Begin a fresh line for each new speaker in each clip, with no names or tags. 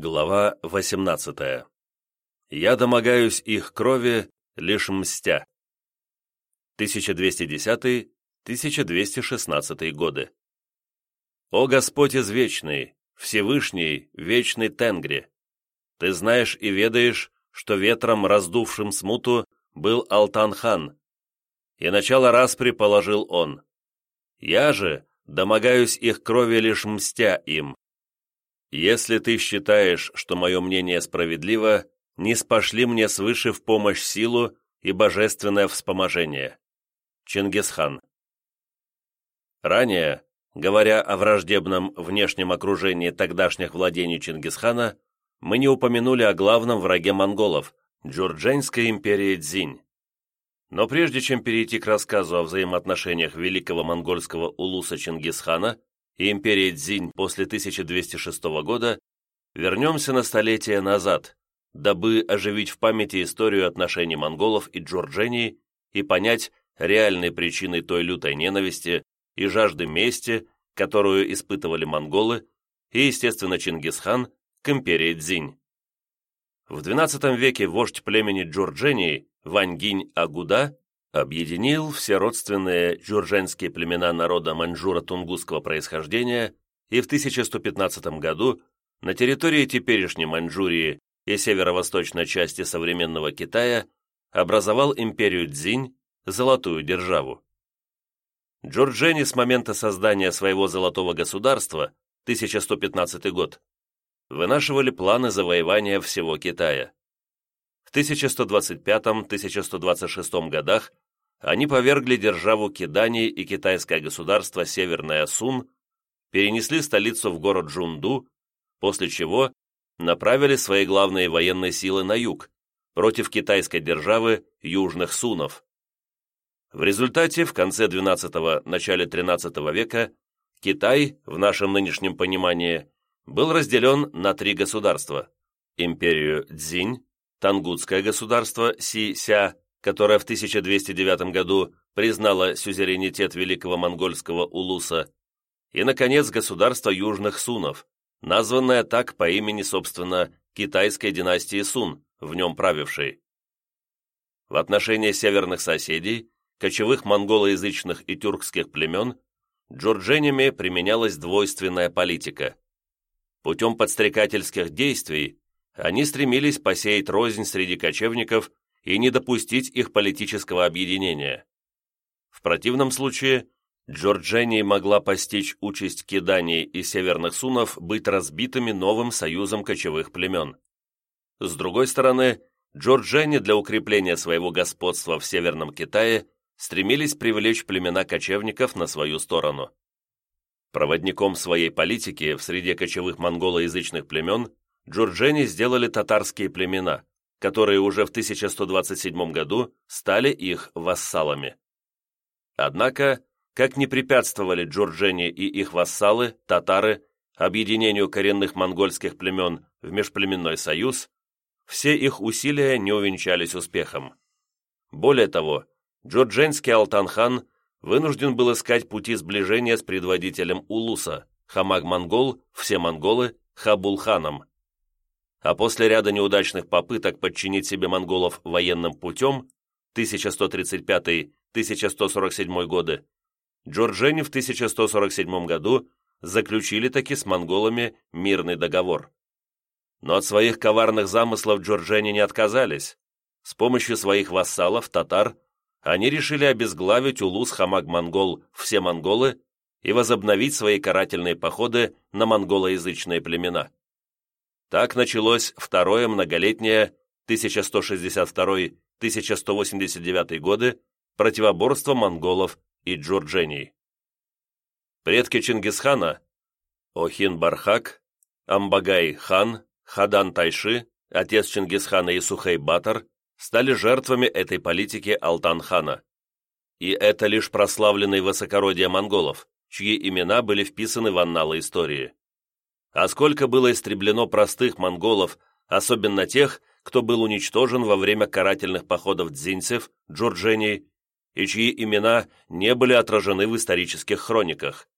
Глава 18. Я домогаюсь их крови, лишь мстя. 1210-1216 годы. О Господь извечный, Всевышний, вечный Тенгри! Ты знаешь и ведаешь, что ветром, раздувшим смуту, был Алтан-хан, и начало распри положил он. Я же домогаюсь их крови, лишь мстя им. Если ты считаешь, что мое мнение справедливо, не спошли мне свыше в помощь силу и божественное вспоможение. Чингисхан. Ранее, говоря о враждебном внешнем окружении тогдашних владений Чингисхана, мы не упомянули о главном враге монголов – Джурдженской империи Цзинь. Но прежде чем перейти к рассказу о взаимоотношениях великого монгольского улуса Чингисхана и империи Цзинь после 1206 года, вернемся на столетие назад, дабы оживить в памяти историю отношений монголов и Джорджении и понять реальные причины той лютой ненависти и жажды мести, которую испытывали монголы и, естественно, Чингисхан к империи Цзинь. В XII веке вождь племени Джорджении Ваньгинь Агуда объединил все родственные джурженские племена народа маньчжуро-тунгусского происхождения и в 1115 году на территории теперешней Маньчжурии и северо-восточной части современного Китая образовал империю Цзинь, золотую державу. Джорджени с момента создания своего золотого государства, 1115 год, вынашивали планы завоевания всего Китая. В 1125-1126 годах они повергли державу Кидани и китайское государство Северная Сун, перенесли столицу в город Джунду, после чего направили свои главные военные силы на юг, против китайской державы Южных Сунов. В результате в конце XII – начале XIII века Китай, в нашем нынешнем понимании, был разделен на три государства – империю Цзинь, Тангутское государство Си-Ся, которое в 1209 году признало сюзеренитет великого монгольского улуса, и, наконец, государство Южных Сунов, названное так по имени, собственно, китайской династии Сун, в нем правившей. В отношении северных соседей, кочевых монголоязычных и тюркских племен, джурдженями применялась двойственная политика. Путем подстрекательских действий они стремились посеять рознь среди кочевников и не допустить их политического объединения. В противном случае Джорджении могла постичь участь киданий и северных сунов быть разбитыми новым союзом кочевых племен. С другой стороны, Джорджени для укрепления своего господства в Северном Китае стремились привлечь племена кочевников на свою сторону. Проводником своей политики в среде кочевых монголоязычных племен джурджени сделали татарские племена, которые уже в 1127 году стали их вассалами. Однако, как не препятствовали джурджени и их вассалы, татары, объединению коренных монгольских племен в межплеменной союз, все их усилия не увенчались успехом. Более того, джурдженский Алтанхан вынужден был искать пути сближения с предводителем Улуса, Хамаг-Монгол, все монголы, Хабулханом а после ряда неудачных попыток подчинить себе монголов военным путем 1135-1147 годы, Джорджени в 1147 году заключили таки с монголами мирный договор. Но от своих коварных замыслов Джорджени не отказались. С помощью своих вассалов, татар, они решили обезглавить улус Хамаг-Монгол все монголы и возобновить свои карательные походы на монголоязычные племена. Так началось второе многолетнее 1162-1189 годы противоборство монголов и джурджений. Предки Чингисхана Охин-Бархак, Амбагай-хан, Хадан-Тайши, отец Чингисхана и Сухей-Батор стали жертвами этой политики Алтан-хана. И это лишь прославленные высокородие монголов, чьи имена были вписаны в анналы истории а сколько было истреблено простых монголов, особенно тех, кто был уничтожен во время карательных походов дзинцев, джурджений, и чьи имена не были отражены в исторических хрониках.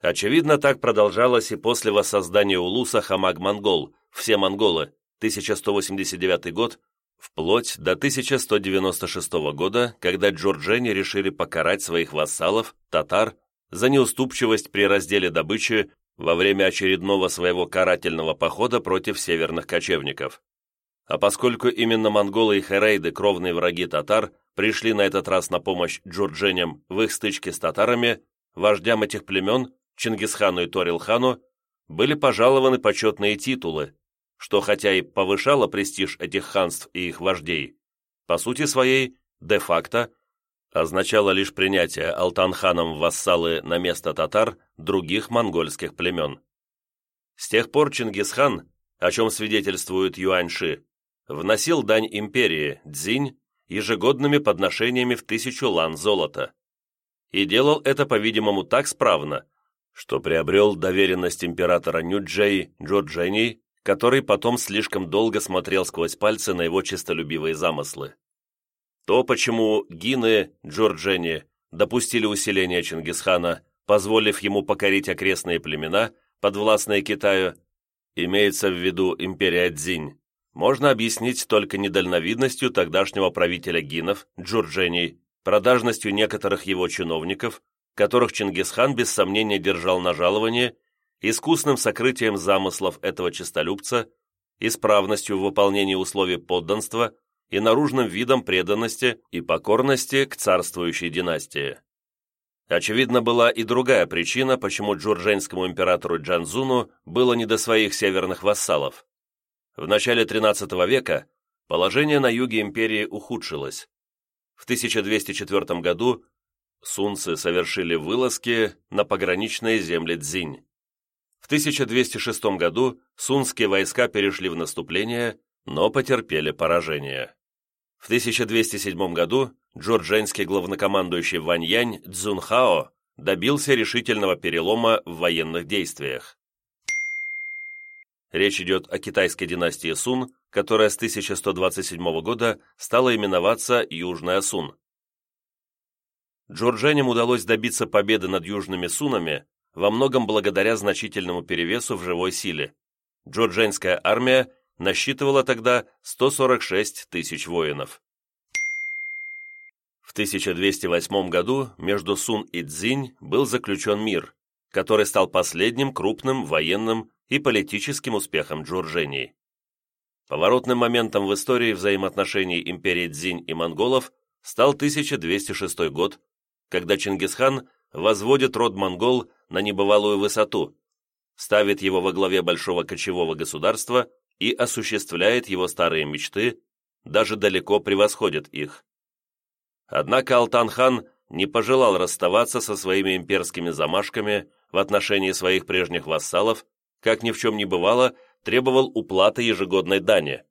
Очевидно, так продолжалось и после воссоздания Улуса Хамаг-Монгол, все монголы, 1189 год, вплоть до 1196 года, когда джорджени решили покарать своих вассалов, татар, за неуступчивость при разделе добычи во время очередного своего карательного похода против северных кочевников. А поскольку именно монголы и херейды, кровные враги татар, пришли на этот раз на помощь джурдженям в их стычке с татарами, вождям этих племен, Чингисхану и Торилхану, были пожалованы почетные титулы, что хотя и повышало престиж этих ханств и их вождей, по сути своей, де-факто, означало лишь принятие Алтанханом вассалы на место татар других монгольских племен. С тех пор Чингисхан, о чем свидетельствует Юаньши, вносил дань империи, дзинь, ежегодными подношениями в тысячу лан золота. И делал это, по-видимому, так справно, что приобрел доверенность императора Нюджей Джорджени, который потом слишком долго смотрел сквозь пальцы на его честолюбивые замыслы. То, почему Гины Джорджени допустили усиление Чингисхана, позволив ему покорить окрестные племена, подвластные Китаю, имеется в виду империя Цзинь, можно объяснить только недальновидностью тогдашнего правителя гинов, Джурджений, продажностью некоторых его чиновников, которых Чингисхан без сомнения держал на жаловании, искусным сокрытием замыслов этого честолюбца, исправностью в выполнении условий подданства и наружным видом преданности и покорности к царствующей династии. Очевидно, была и другая причина, почему джурженскому императору Джанзуну было не до своих северных вассалов. В начале XIII века положение на юге империи ухудшилось. В 1204 году сунцы совершили вылазки на пограничные земли Цзинь. В 1206 году сунские войска перешли в наступление, но потерпели поражение. В 1207 году джордженский главнокомандующий Ваньянь Цзунхао добился решительного перелома в военных действиях. Речь идет о китайской династии Сун, которая с 1127 года стала именоваться Южная Сун. Джорджаням удалось добиться победы над южными Сунами во многом благодаря значительному перевесу в живой силе. Джорджанская армия насчитывала тогда 146 тысяч воинов. В 1208 году между Сун и Цзинь был заключен мир, который стал последним крупным военным и политическим успехом Джуржении. Поворотным моментом в истории взаимоотношений империи Цзинь и монголов стал 1206 год, когда Чингисхан возводит род монгол на небывалую высоту, ставит его во главе большого кочевого государства и осуществляет его старые мечты, даже далеко превосходит их. Однако Алтан-хан не пожелал расставаться со своими имперскими замашками в отношении своих прежних вассалов как ни в чем не бывало, требовал уплаты ежегодной дани,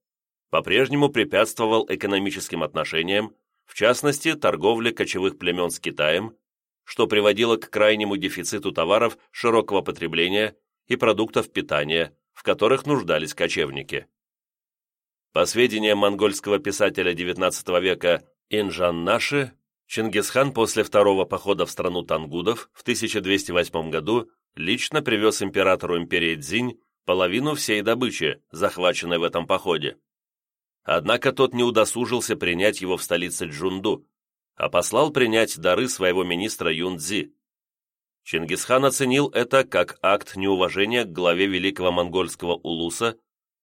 по-прежнему препятствовал экономическим отношениям, в частности, торговле кочевых племен с Китаем, что приводило к крайнему дефициту товаров широкого потребления и продуктов питания, которых нуждались кочевники. По сведениям монгольского писателя XIX века Инжан Наши, Чингисхан после второго похода в страну тангудов в 1208 году лично привез императору империи Цзинь половину всей добычи, захваченной в этом походе. Однако тот не удосужился принять его в столице Джунду, а послал принять дары своего министра Юнцзи. Чингисхан оценил это как акт неуважения к главе великого монгольского улуса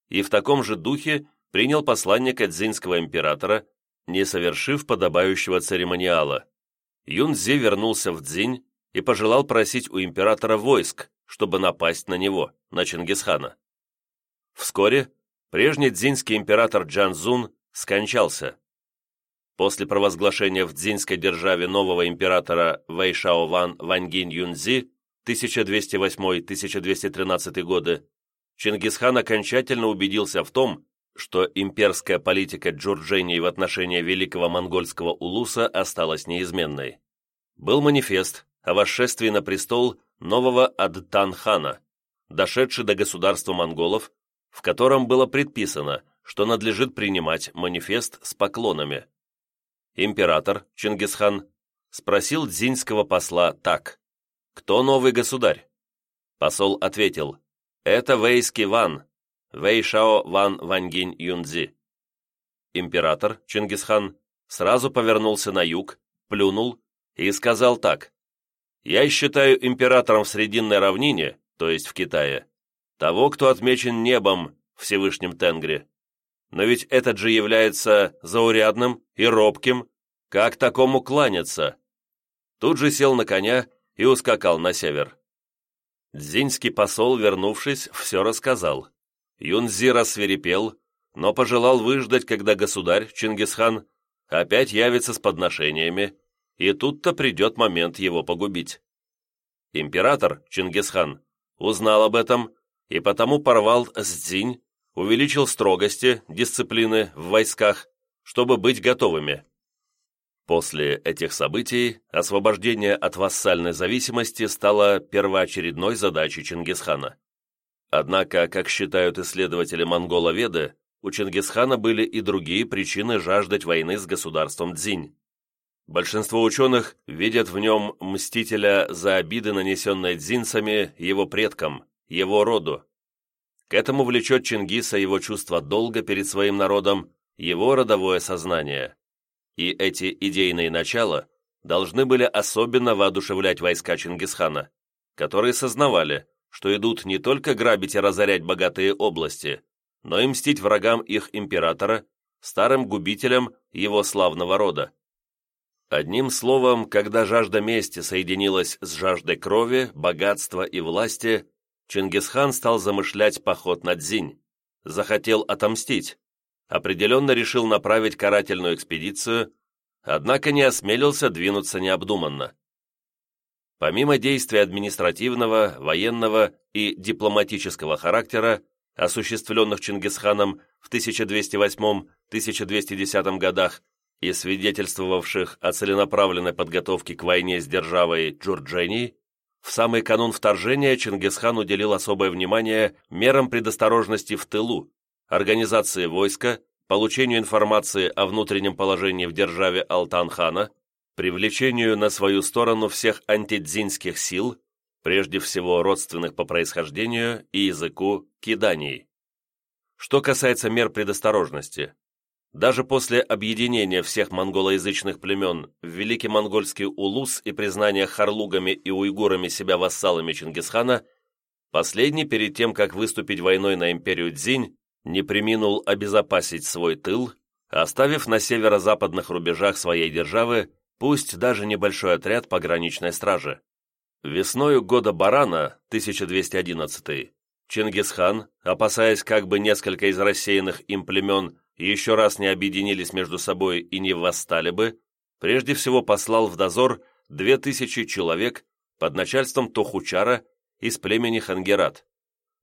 и в таком же духе принял посланника дзинского императора, не совершив подобающего церемониала. Юнцзи вернулся в Дзинь и пожелал просить у императора войск, чтобы напасть на него, на Чингисхана. Вскоре прежний дзинский император Джанзун скончался. После провозглашения в дзинской державе нового императора Вэйшаован Ваньгинь Юнзи 1208-1213 годы, Чингисхан окончательно убедился в том, что имперская политика Джурджении в отношении великого монгольского улуса осталась неизменной. Был манифест, о восшествии на престол нового Адтан-хана, дошедший до государства монголов, в котором было предписано, что надлежит принимать манифест с поклонами. Император Чингисхан спросил дзиньского посла так, «Кто новый государь? Посол ответил, «Это Вейский Ван, Вейшао Ван Ваньгинь Юнзи». Император, Чингисхан, сразу повернулся на юг, плюнул и сказал так, «Я считаю императором в Срединной равнине, то есть в Китае, того, кто отмечен небом Всевышним Тенгри. Но ведь этот же является заурядным и робким, как такому кланяться?» Тут же сел на коня и ускакал на север. Дзиньский посол, вернувшись, все рассказал. Юнзи рассверепел, но пожелал выждать, когда государь, Чингисхан, опять явится с подношениями, и тут-то придет момент его погубить. Император, Чингисхан, узнал об этом и потому порвал с Дзинь, увеличил строгости, дисциплины в войсках, чтобы быть готовыми. После этих событий освобождение от вассальной зависимости стало первоочередной задачей Чингисхана. Однако, как считают исследователи монголоведы, у Чингисхана были и другие причины жаждать войны с государством Дзинь. Большинство ученых видят в нем мстителя за обиды, нанесенные дзинцами его предкам, его роду. К этому влечет Чингиса его чувство долга перед своим народом, его родовое сознание. И эти идейные начала должны были особенно воодушевлять войска Чингисхана, которые сознавали, что идут не только грабить и разорять богатые области, но и мстить врагам их императора, старым губителям его славного рода. Одним словом, когда жажда мести соединилась с жаждой крови, богатства и власти, Чингисхан стал замышлять поход на Дзинь, захотел отомстить, определенно решил направить карательную экспедицию, однако не осмелился двинуться необдуманно. Помимо действий административного, военного и дипломатического характера, осуществленных Чингисханом в 1208-1210 годах и свидетельствовавших о целенаправленной подготовке к войне с державой Джурджени, в самый канун вторжения Чингисхан уделил особое внимание мерам предосторожности в тылу, организации войска, получению информации о внутреннем положении в державе Алтан-хана, привлечению на свою сторону всех антидзинских сил, прежде всего родственных по происхождению и языку киданий. Что касается мер предосторожности, даже после объединения всех монголоязычных племен в Великий Монгольский улус и признания харлугами и уйгурами себя вассалами Чингисхана, последний перед тем, как выступить войной на империю Дзинь, не приминул обезопасить свой тыл, оставив на северо-западных рубежах своей державы пусть даже небольшой отряд пограничной стражи. Весною года Барана, 1211 Чингисхан, опасаясь как бы несколько из рассеянных им племен еще раз не объединились между собой и не восстали бы, прежде всего послал в дозор две тысячи человек под начальством Тохучара из племени Хангерат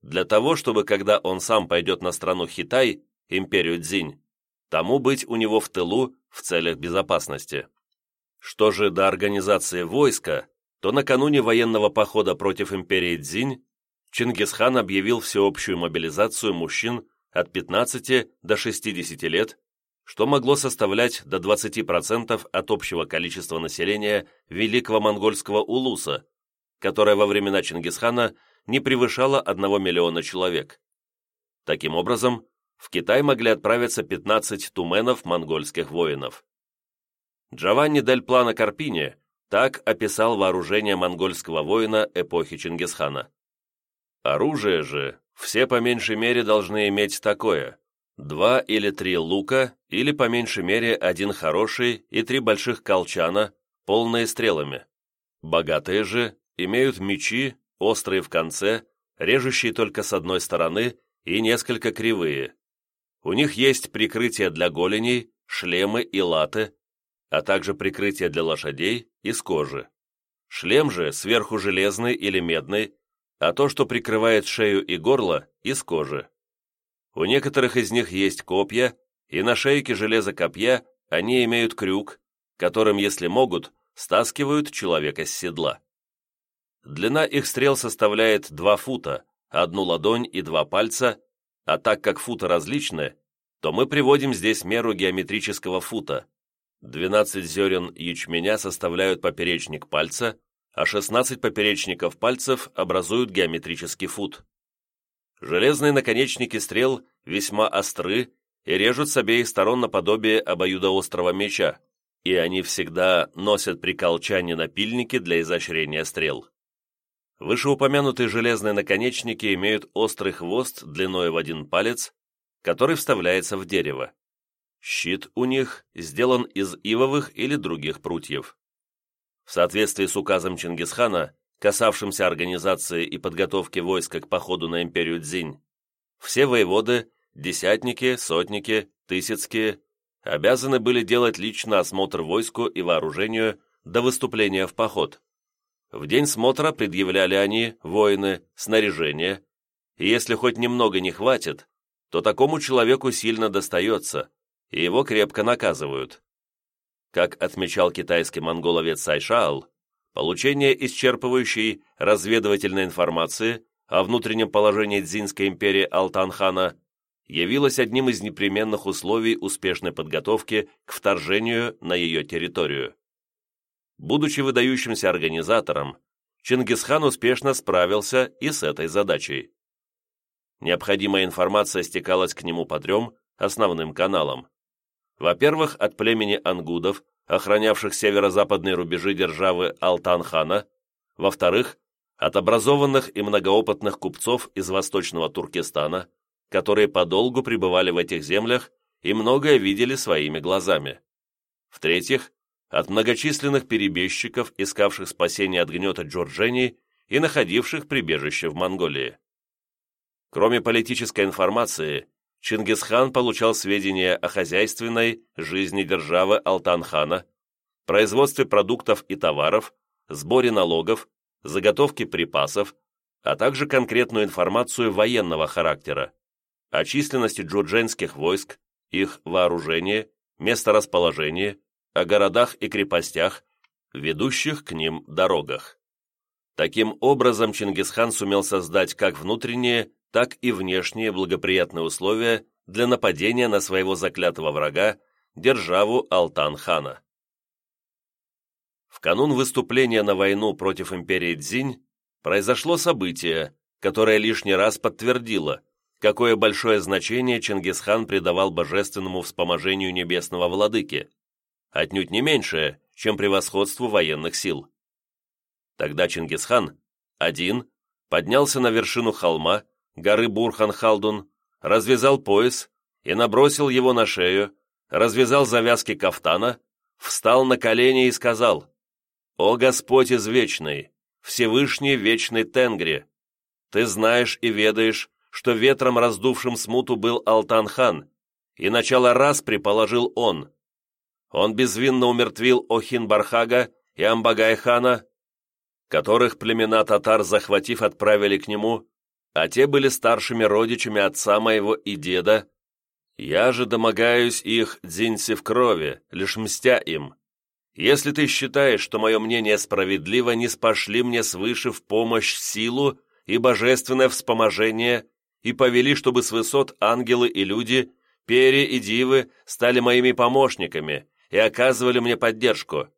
для того, чтобы когда он сам пойдет на страну Хитай, империю Цзинь, тому быть у него в тылу в целях безопасности. Что же до организации войска, то накануне военного похода против империи Цзинь Чингисхан объявил всеобщую мобилизацию мужчин от 15 до 60 лет, что могло составлять до 20% от общего количества населения Великого Монгольского улуса, которое во времена Чингисхана не превышало 1 миллиона человек. Таким образом, в Китай могли отправиться 15 туменов монгольских воинов. Джованни дель Плано Карпини так описал вооружение монгольского воина эпохи Чингисхана. Оружие же все по меньшей мере должны иметь такое – два или три лука или по меньшей мере один хороший и три больших колчана, полные стрелами. Богатые же имеют мечи, острые в конце, режущие только с одной стороны и несколько кривые. У них есть прикрытие для голеней, шлемы и латы, а также прикрытие для лошадей из кожи. Шлем же сверху железный или медный, а то, что прикрывает шею и горло, из кожи. У некоторых из них есть копья, и на шейке железа копья они имеют крюк, которым, если могут, стаскивают человека с седла. Длина их стрел составляет 2 фута, одну ладонь и два пальца, а так как футы различны, то мы приводим здесь меру геометрического фута. 12 зерен ячменя составляют поперечник пальца, а 16 поперечников пальцев образуют геометрический фут. Железные наконечники стрел весьма остры и режут с обеих сторон наподобие обоюдоострого меча, и они всегда носят при колчане напильники для изощрения стрел. Вышеупомянутые железные наконечники имеют острый хвост длиной в один палец, который вставляется в дерево. Щит у них сделан из ивовых или других прутьев. В соответствии с указом Чингисхана, касавшимся организации и подготовки войска к походу на империю Дзинь, все воеводы, десятники, сотники, тысяцкие обязаны были делать лично осмотр войску и вооружению до выступления в поход. В день смотра предъявляли они, воины, снаряжение, и если хоть немного не хватит, то такому человеку сильно достается, и его крепко наказывают. Как отмечал китайский монголовец Сайшаал, получение исчерпывающей разведывательной информации о внутреннем положении Дзинской империи Алтанхана явилось одним из непременных условий успешной подготовки к вторжению на ее территорию. Будучи выдающимся организатором, Чингисхан успешно справился и с этой задачей. Необходимая информация стекалась к нему по трем основным каналам. Во-первых, от племени ангудов, охранявших северо-западные рубежи державы Алтан-хана. Во-вторых, от образованных и многоопытных купцов из восточного Туркестана, которые подолгу пребывали в этих землях и многое видели своими глазами. В-третьих, от многочисленных перебежчиков, искавших спасения от гнета Джорджини и находивших прибежище в Монголии. Кроме политической информации, Чингисхан получал сведения о хозяйственной жизни державы Алтан-хана, производстве продуктов и товаров, сборе налогов, заготовке припасов, а также конкретную информацию военного характера о численности джурдженских войск, их вооружении, месторасположении, о городах и крепостях, ведущих к ним дорогах. Таким образом, Чингисхан сумел создать как внутренние, так и внешние благоприятные условия для нападения на своего заклятого врага, державу Алтан-хана. В канун выступления на войну против империи Цзинь произошло событие, которое лишний раз подтвердило, какое большое значение Чингисхан придавал божественному вспоможению небесного владыки, отнюдь не меньшее, чем превосходству военных сил. Тогда Чингисхан, один, поднялся на вершину холма, горы Бурхан-Халдун, развязал пояс и набросил его на шею, развязал завязки кафтана, встал на колени и сказал «О Господь извечный, Всевышний вечный Тенгри, Ты знаешь и ведаешь, что ветром, раздувшим смуту, был Алтан-хан, и начало распри положил он. Он безвинно умертвил Охин-Бархага и Амбагай-хана, которых племена татар, захватив, отправили к нему, а те были старшими родичами отца моего и деда. Я же домогаюсь их дзиньси в крови, лишь мстя им. Если ты считаешь, что мое мнение справедливо, не спошли мне свыше в помощь силу и божественное вспоможение, и повели, чтобы с высот ангелы и люди, пери и дивы стали моими помощниками и оказывали мне поддержку.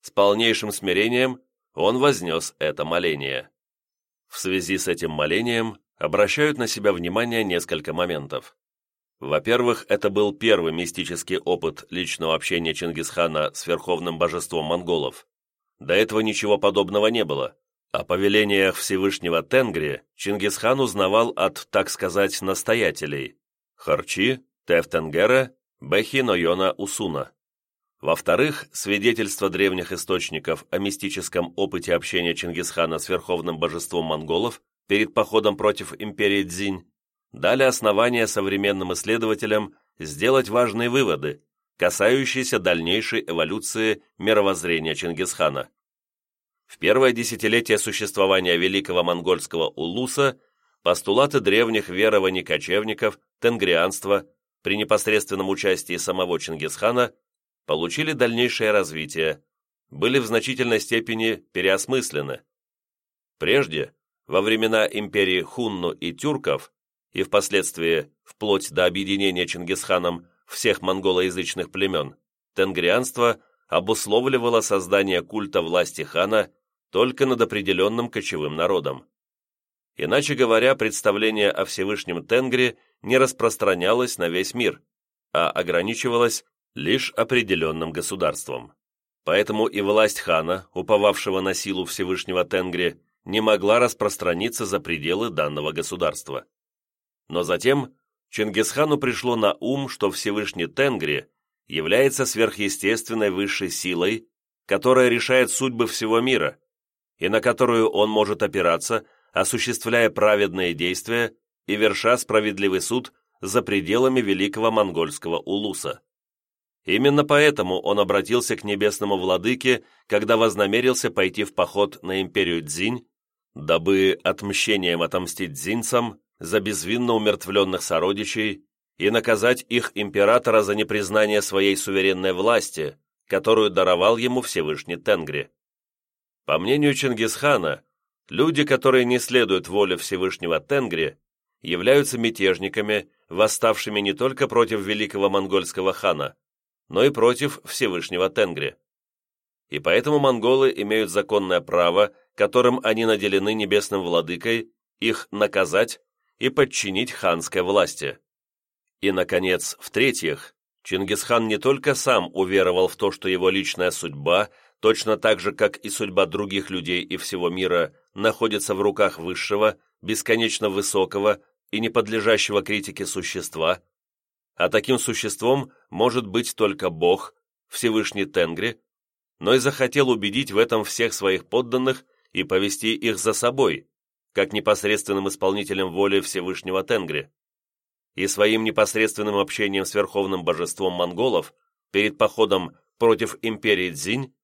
С полнейшим смирением он вознес это моление. В связи с этим молением обращают на себя внимание несколько моментов. Во-первых, это был первый мистический опыт личного общения Чингисхана с верховным божеством монголов. До этого ничего подобного не было. О повелениях Всевышнего Тенгри Чингисхан узнавал от, так сказать, настоятелей – Харчи, Тефтенгера, Бехи Нойона Усуна. Во-вторых, свидетельства древних источников о мистическом опыте общения Чингисхана с верховным божеством монголов перед походом против империи Цзинь дали основания современным исследователям сделать важные выводы, касающиеся дальнейшей эволюции мировоззрения Чингисхана. В первое десятилетие существования великого монгольского улуса постулаты древних верований кочевников, тенгрианства при непосредственном участии самого Чингисхана – получили дальнейшее развитие, были в значительной степени переосмыслены. Прежде, во времена империи Хунну и тюрков, и впоследствии, вплоть до объединения Чингисханом всех монголоязычных племен, тенгрианство обусловливало создание культа власти хана только над определенным кочевым народом. Иначе говоря, представление о Всевышнем Тенгре не распространялось на весь мир, а ограничивалось лишь определенным государством. Поэтому и власть хана, уповавшего на силу Всевышнего Тенгри, не могла распространиться за пределы данного государства. Но затем Чингисхану пришло на ум, что Всевышний Тенгри является сверхъестественной высшей силой, которая решает судьбы всего мира, и на которую он может опираться, осуществляя праведные действия и верша справедливый суд за пределами великого монгольского улуса. Именно поэтому он обратился к небесному владыке, когда вознамерился пойти в поход на империю Дзинь, дабы отмщением отомстить дзинцам за безвинно умертвленных сородичей и наказать их императора за непризнание своей суверенной власти, которую даровал ему Всевышний Тенгри. По мнению Чингисхана, люди, которые не следуют воле Всевышнего Тенгри, являются мятежниками, восставшими не только против великого монгольского хана, но и против Всевышнего Тенгри. И поэтому монголы имеют законное право, которым они наделены небесным владыкой, их наказать и подчинить ханской власти. И, наконец, в-третьих, Чингисхан не только сам уверовал в то, что его личная судьба, точно так же, как и судьба других людей и всего мира, находится в руках высшего, бесконечно высокого и не подлежащего критике существа, а таким существом может быть только Бог, Всевышний Тенгри, но и захотел убедить в этом всех своих подданных и повести их за собой, как непосредственным исполнителем воли Всевышнего Тенгри. И своим непосредственным общением с верховным божеством монголов перед походом против империи Цзинь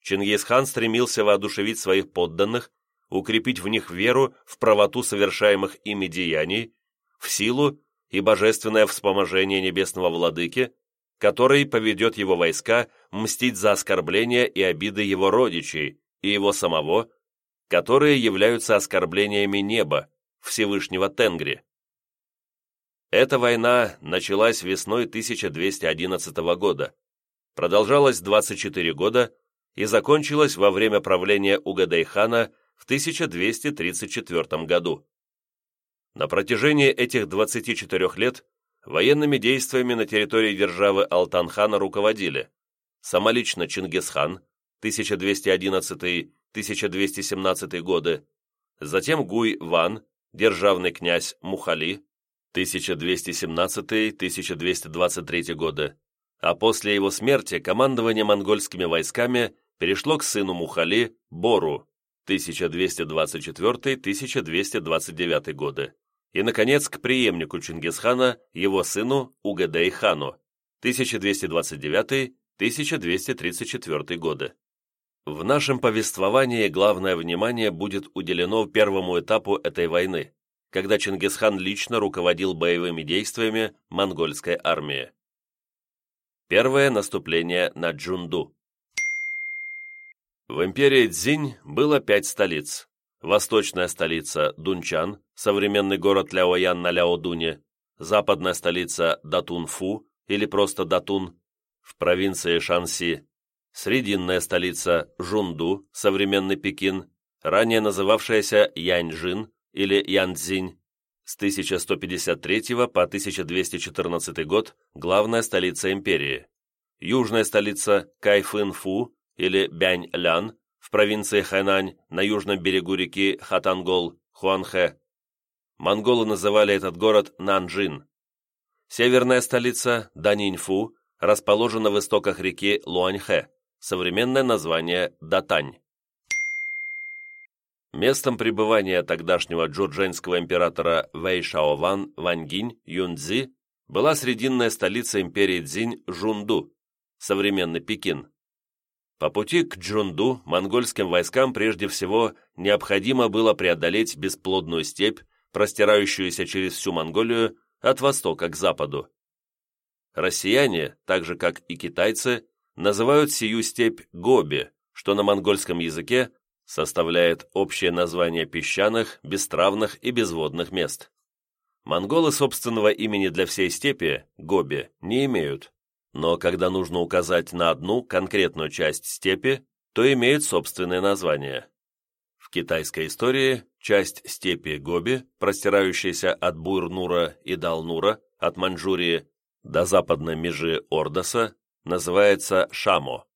Чингисхан стремился воодушевить своих подданных, укрепить в них веру в правоту совершаемых ими деяний, в силу и божественное вспоможение небесного владыки, который поведет его войска мстить за оскорбления и обиды его родичей и его самого, которые являются оскорблениями неба, Всевышнего Тенгри. Эта война началась весной 1211 года, продолжалась 24 года и закончилась во время правления Угадайхана в 1234 году. На протяжении этих 24 лет военными действиями на территории державы Алтанхана руководили самолично Чингисхан 1211-1217 годы, затем Гуй Ван, державный князь Мухали 1217-1223 годы, а после его смерти командование монгольскими войсками перешло к сыну Мухали Бору 1224-1229 годы и, наконец, к преемнику Чингисхана, его сыну Угадей-хану, 1229-1234 годы. В нашем повествовании главное внимание будет уделено первому этапу этой войны, когда Чингисхан лично руководил боевыми действиями монгольской армии. Первое наступление на Джунду. В империи Цзинь было пять столиц. Восточная столица – Дунчан, современный город Ляоян на Ляодуне, западная столица – Датунфу или просто Датун, в провинции Шанси, срединная столица – Жунду, современный Пекин, ранее называвшаяся Яньжин или Янцзинь, с 1153 по 1214 год главная столица империи, южная столица – Кайфынфу или Бянь-Лян в провинции Хэнань на южном берегу реки Хатангол, Хуанхэ. Монголы называли этот город Нанжин. Северная столица Даниньфу расположена в истоках реки Луаньхэ, современное название Датань. Местом пребывания тогдашнего джурдженского императора Вэйшаован Ваньгинь Юнцзи была срединная столица империи Цзинь Жунду, современный Пекин. По пути к Джунду монгольским войскам прежде всего необходимо было преодолеть бесплодную степь, простирающуюся через всю Монголию от востока к западу. Россияне, так же как и китайцы, называют сию степь Гоби, что на монгольском языке составляет общее название песчаных, бестравных и безводных мест. Монголы собственного имени для всей степи, Гоби, не имеют, но когда нужно указать на одну конкретную часть степи, то имеет собственное название. В китайской истории часть степи Гоби, простирающаяся от Буйрнура и Далнура, от Маньчжурии до западной межи Ордоса, называется Шамо.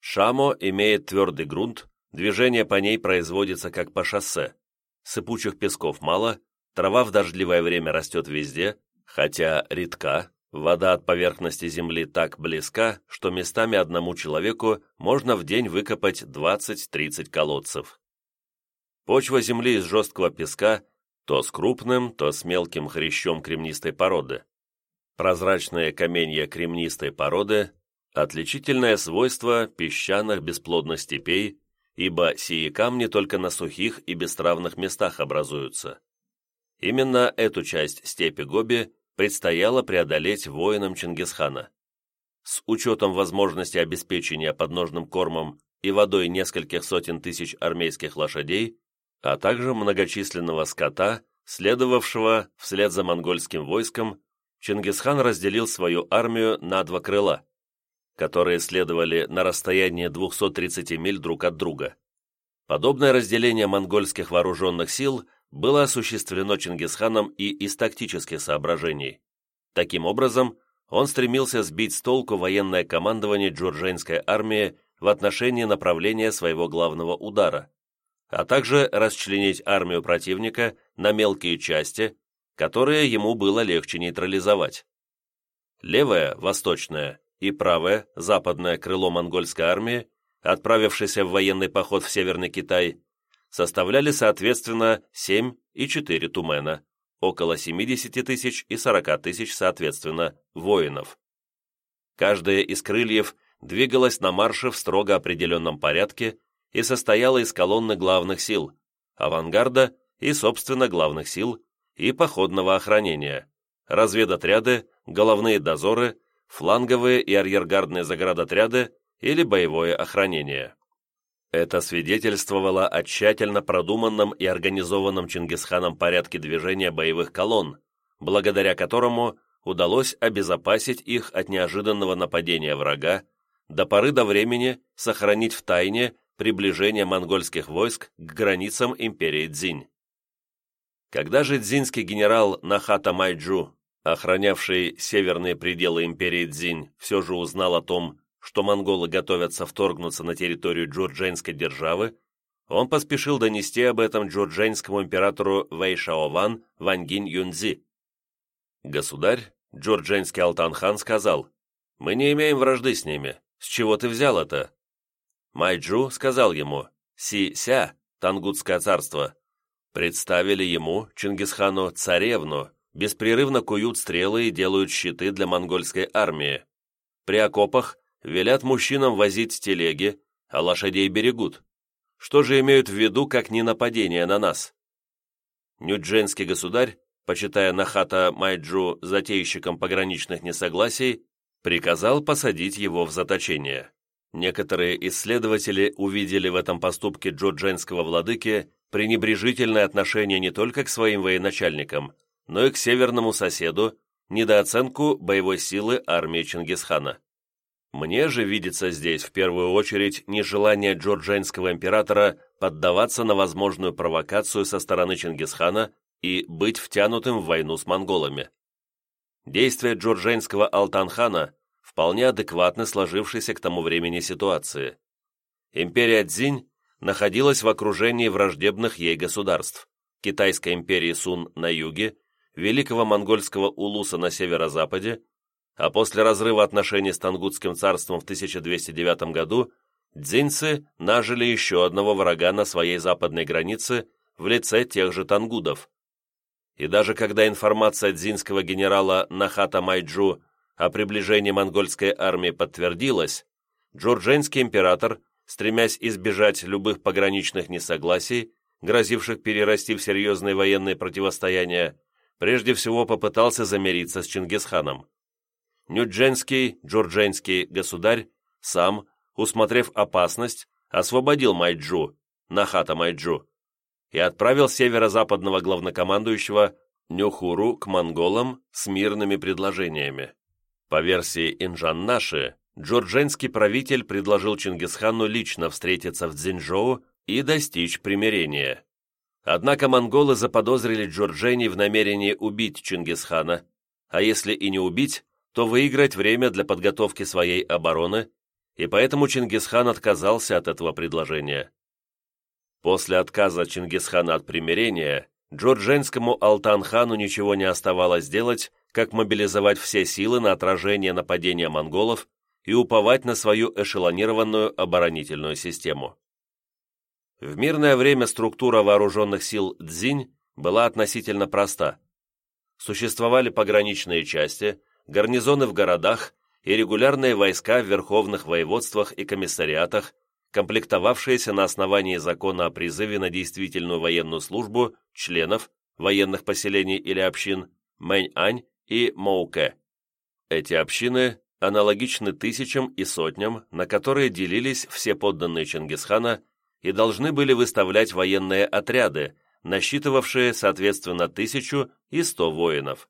Шамо имеет твердый грунт, движение по ней производится как по шоссе. Сыпучих песков мало, трава в дождливое время растет везде, хотя редка, вода от поверхности земли так близка, что местами одному человеку можно в день выкопать 20-30 колодцев. Почва земли из жесткого песка, то с крупным, то с мелким хрящом кремнистой породы. Прозрачные каменья кремнистой породы Отличительное свойство песчаных бесплодных степей, ибо сии камни только на сухих и бестравных местах образуются. Именно эту часть степи Гоби предстояло преодолеть воинам Чингисхана. С учетом возможности обеспечения подножным кормом и водой нескольких сотен тысяч армейских лошадей, а также многочисленного скота, следовавшего вслед за монгольским войском, Чингисхан разделил свою армию на два крыла которые следовали на расстоянии 230 миль друг от друга. Подобное разделение монгольских вооруженных сил было осуществлено Чингисханом и из тактических соображений. Таким образом, он стремился сбить с толку военное командование Джурженской армии в отношении направления своего главного удара, а также расчленить армию противника на мелкие части, которые ему было легче нейтрализовать. Левая, восточная, и правое, западное крыло монгольской армии, отправившейся в военный поход в Северный Китай, составляли соответственно 7 и 4 тумена, около 70 тысяч и 40 тысяч соответственно воинов. Каждое из крыльев двигалось на марше в строго определенном порядке и состояло из колонны главных сил, авангарда и, собственно, главных сил и походного охранения, разведотряды, головные дозоры, фланговые и арьергардные заградотряды или боевое охранение. Это свидетельствовало о тщательно продуманном и организованном Чингисханом порядке движения боевых колонн, благодаря которому удалось обезопасить их от неожиданного нападения врага, до поры до времени сохранить в тайне приближение монгольских войск к границам империи Цзинь. Когда же дзинский генерал Нахата Майджу охранявший северные пределы империи Цзинь, все же узнал о том, что монголы готовятся вторгнуться на территорию Джурдженской державы, он поспешил донести об этом джурдженскому императору Вэйшаован Вангинь Юнзи. Государь, джурдженский Алтанхан, сказал, «Мы не имеем вражды с ними. С чего ты взял это?» Майджу сказал ему, «Си-ся, Тангутское царство». Представили ему, Чингисхану, царевну, беспрерывно куют стрелы и делают щиты для монгольской армии. При окопах велят мужчинам возить телеги, а лошадей берегут. Что же имеют в виду, как не нападение на нас? Нюдженский государь, почитая Нахата Майджу затейщиком пограничных несогласий, приказал посадить его в заточение. Некоторые исследователи увидели в этом поступке джодженского владыки пренебрежительное отношение не только к своим военачальникам, но и к северному соседу, недооценку боевой силы армии Чингисхана. Мне же видится здесь в первую очередь нежелание джорджанского императора поддаваться на возможную провокацию со стороны Чингисхана и быть втянутым в войну с монголами. Действия джорджанского Алтанхана вполне адекватны сложившейся к тому времени ситуации. Империя Цзинь находилась в окружении враждебных ей государств, Китайской империи Сун на юге Великого Монгольского Улуса на северо-западе, а после разрыва отношений с Тангутским царством в 1209 году дзинцы нажили еще одного врага на своей западной границе в лице тех же тангудов. И даже когда информация дзинского генерала Нахата Майджу о приближении монгольской армии подтвердилась, джурдженский император, стремясь избежать любых пограничных несогласий, грозивших перерасти в серьезные военные противостояния, прежде всего попытался замириться с Чингисханом. Нюдженский, джурдженский государь сам, усмотрев опасность, освободил Майджу, Нахата Майджу, и отправил северо-западного главнокомандующего Нюхуру к монголам с мирными предложениями. По версии Инжан-Наши, джурдженский правитель предложил Чингисхану лично встретиться в Цзиньчжоу и достичь примирения. Однако монголы заподозрили Джорджени в намерении убить Чингисхана, а если и не убить, то выиграть время для подготовки своей обороны, и поэтому Чингисхан отказался от этого предложения. После отказа Чингисхана от примирения, Джордженскому Алтан-хану ничего не оставалось делать, как мобилизовать все силы на отражение нападения монголов и уповать на свою эшелонированную оборонительную систему. В мирное время структура вооруженных сил Цзинь была относительно проста. Существовали пограничные части, гарнизоны в городах и регулярные войска в верховных воеводствах и комиссариатах, комплектовавшиеся на основании закона о призыве на действительную военную службу членов военных поселений или общин Мэнь-Ань и Моуке. Эти общины аналогичны тысячам и сотням, на которые делились все подданные Чингисхана и должны были выставлять военные отряды, насчитывавшие, соответственно, тысячу и сто воинов.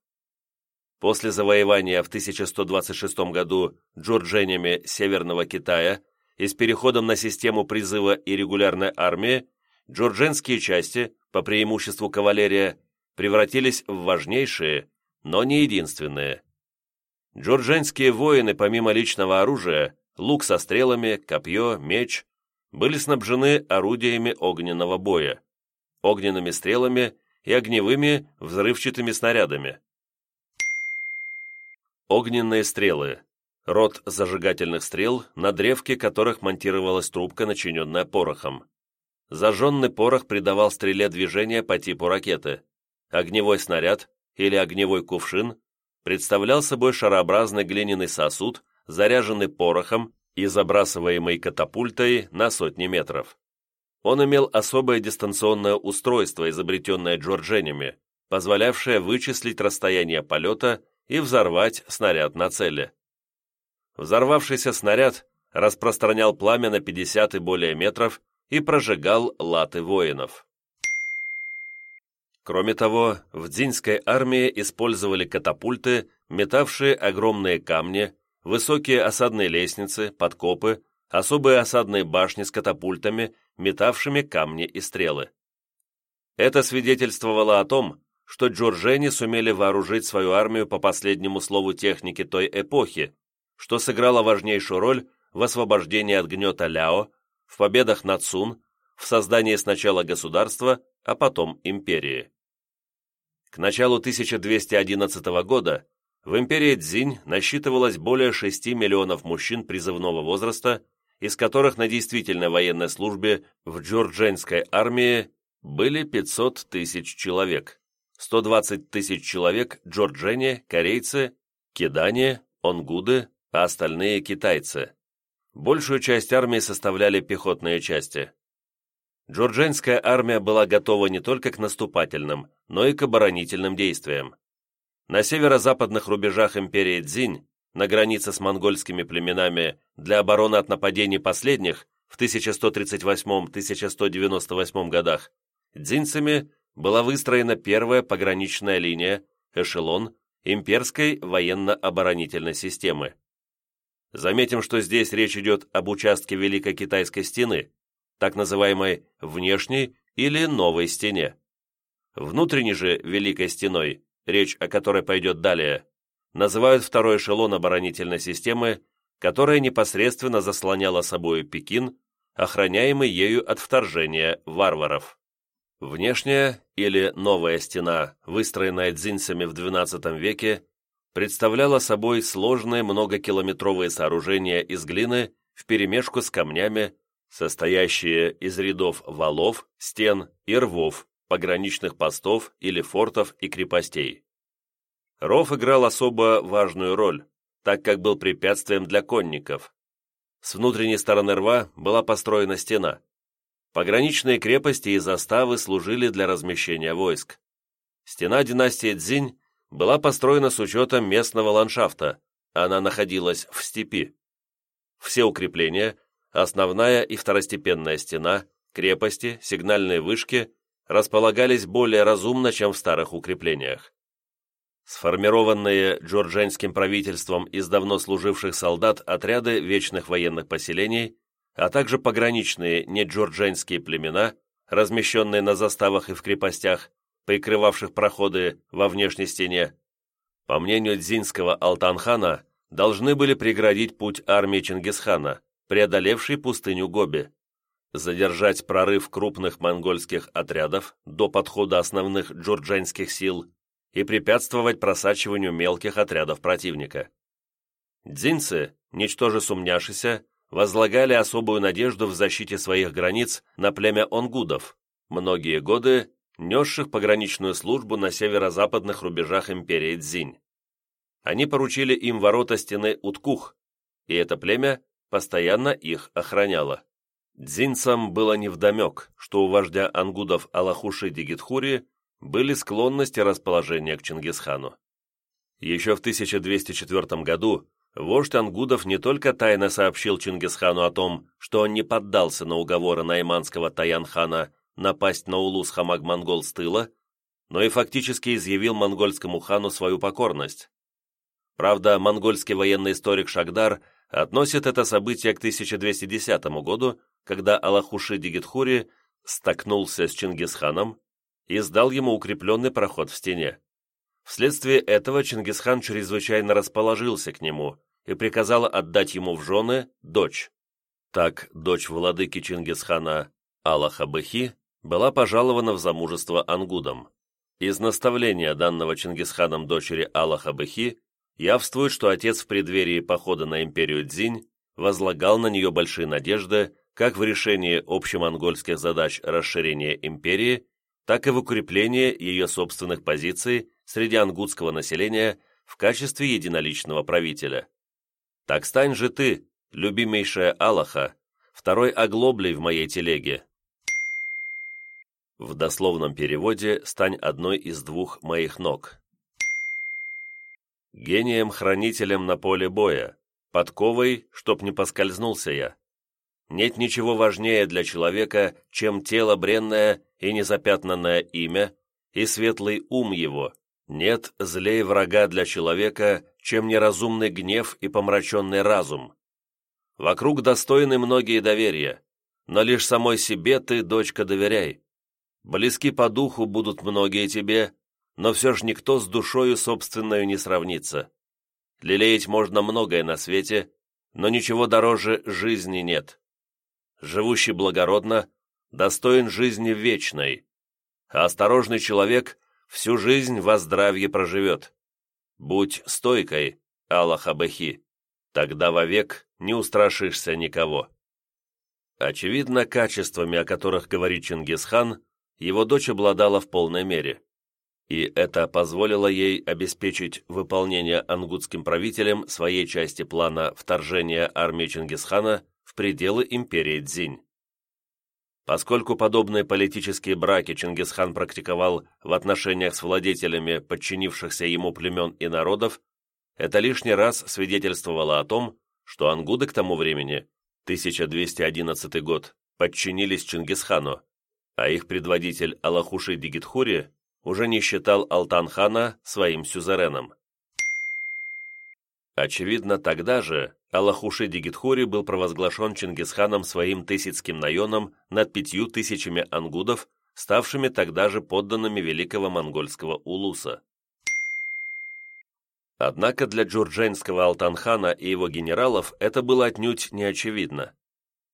После завоевания в 1126 году джурдженями Северного Китая и с переходом на систему призыва и регулярной армии, джурдженские части, по преимуществу кавалерия, превратились в важнейшие, но не единственные. Джурдженские воины, помимо личного оружия, лук со стрелами, копье, меч, были снабжены орудиями огненного боя, огненными стрелами и огневыми взрывчатыми снарядами. Огненные стрелы – род зажигательных стрел, на древке которых монтировалась трубка, начиненная порохом. Зажженный порох придавал стреле движение по типу ракеты. Огневой снаряд или огневой кувшин представлял собой шарообразный глиняный сосуд, заряженный порохом и забрасываемый катапультой на сотни метров. Он имел особое дистанционное устройство, изобретенное Джордженями, позволявшее вычислить расстояние полета и взорвать снаряд на цели. Взорвавшийся снаряд распространял пламя на 50 и более метров и прожигал латы воинов. Кроме того, в Дзинской армии использовали катапульты, метавшие огромные камни, высокие осадные лестницы, подкопы, особые осадные башни с катапультами, метавшими камни и стрелы. Это свидетельствовало о том, что джорджени сумели вооружить свою армию по последнему слову техники той эпохи, что сыграло важнейшую роль в освобождении от гнета Ляо, в победах над Сун, в создании сначала государства, а потом империи. К началу 1211 года в империи Цзинь насчитывалось более 6 миллионов мужчин призывного возраста, из которых на действительной военной службе в Джордженской армии были 500 тысяч человек, 120 тысяч человек джорджене, корейцы, кидане, онгуды, а остальные китайцы. Большую часть армии составляли пехотные части. Джордженская армия была готова не только к наступательным, но и к оборонительным действиям. На северо-западных рубежах империи Цзинь, на границе с монгольскими племенами, для обороны от нападений последних в 1138-1198 годах, дзинцами была выстроена первая пограничная линия, эшелон, имперской военно-оборонительной системы. Заметим, что здесь речь идет об участке Великой Китайской стены, так называемой внешней или новой стене. Внутренней же Великой стеной речь о которой пойдет далее, называют второй эшелон оборонительной системы, которая непосредственно заслоняла собой Пекин, охраняемый ею от вторжения варваров. Внешняя или новая стена, выстроенная дзинцами в XII веке, представляла собой сложные многокилометровые сооружения из глины вперемешку с камнями, состоящие из рядов валов, стен и рвов, пограничных постов или фортов и крепостей. Ров играл особо важную роль, так как был препятствием для конников. С внутренней стороны рва была построена стена. Пограничные крепости и заставы служили для размещения войск. Стена династии Цзинь была построена с учетом местного ландшафта, она находилась в степи. Все укрепления, основная и второстепенная стена, крепости, сигнальные вышки располагались более разумно, чем в старых укреплениях. Сформированные джордженским правительством из давно служивших солдат отряды вечных военных поселений а также пограничные неджурдженские племена, размещенные на заставах и в крепостях, прикрывавших проходы во внешней стене, по мнению дзинского Алтанхана, должны были преградить путь армии Чингисхана, преодолевшей пустыню Гоби, задержать прорыв крупных монгольских отрядов до подхода основных джурджанских сил и препятствовать просачиванию мелких отрядов противника. Дзинцы, ничтоже сумняшися, возлагали особую надежду в защите своих границ на племя онгудов, многие годы несших пограничную службу на северо-западных рубежах империи Дзинь. Они поручили им ворота стены Уткух, и это племя постоянно их охраняло. Дзинцам было невдомек, что у вождя ангудов Аллахуши Дигитхури были склонности расположения к Чингисхану. Еще в 1204 году вождь ангудов не только тайно сообщил Чингисхану о том, что он не поддался на уговоры найманского Таянхана напасть на Улус Хамаг-Монгол с тыла, но и фактически изъявил монгольскому хану свою покорность. Правда, монгольский военный историк Шагдар относит это событие к 1210 году, когда Аллахуши Дигитхури столкнулся с Чингисханом и сдал ему укрепленный проход в стене. Вследствие этого Чингисхан чрезвычайно расположился к нему и приказал отдать ему в жены дочь. Так, дочь владыки Чингисхана Аллаха Быхи была пожалована в замужество ангудом. Из наставления данного Чингисханом дочери Аллаха Быхи явствует, что отец в преддверии похода на империю Дзинь возлагал на нее большие надежды как в решении общемонгольских задач расширения империи, так и в укреплении ее собственных позиций среди ангутского населения в качестве единоличного правителя. Так стань же ты, любимейшая Аллаха, второй оглоблей в моей телеге, в дословном переводе «стань одной из двух моих ног». Гением-хранителем на поле боя, подковой, чтоб не поскользнулся я. Нет ничего важнее для человека, чем тело бренное и незапятнанное имя, и светлый ум его. Нет злей врага для человека, чем неразумный гнев и помраченный разум. Вокруг достойны многие доверия, но лишь самой себе ты, дочка, доверяй. Близки по духу будут многие тебе, но все ж никто с душою собственною не сравнится. Лелеять можно многое на свете, но ничего дороже жизни нет. Живущий благородно, достоин жизни вечной, а осторожный человек всю жизнь во здравье проживет. Будь стойкой, Аллах Абахи, тогда вовек не устрашишься никого. Очевидно, качествами, о которых говорит Чингисхан, его дочь обладала в полной мере. И это позволило ей обеспечить выполнение ангутским правителем своей части плана вторжения армии Чингисхана в пределы империи Дзинь. Поскольку подобные политические браки Чингисхан практиковал в отношениях с владетелями подчинившихся ему племен и народов, это лишний раз свидетельствовало о том, что ангуды к тому времени, 1211 год, подчинились Чингисхану, а их предводитель Аллахуши Дигитхури уже не считал Алтанхана своим сюзереном. Очевидно, тогда же Аллахуши Дигитхури был провозглашен Чингисханом своим тысяцким наеном над пятью тысячами ангудов, ставшими тогда же подданными великого монгольского улуса. Однако для джурдженского Алтанхана и его генералов это было отнюдь не очевидно.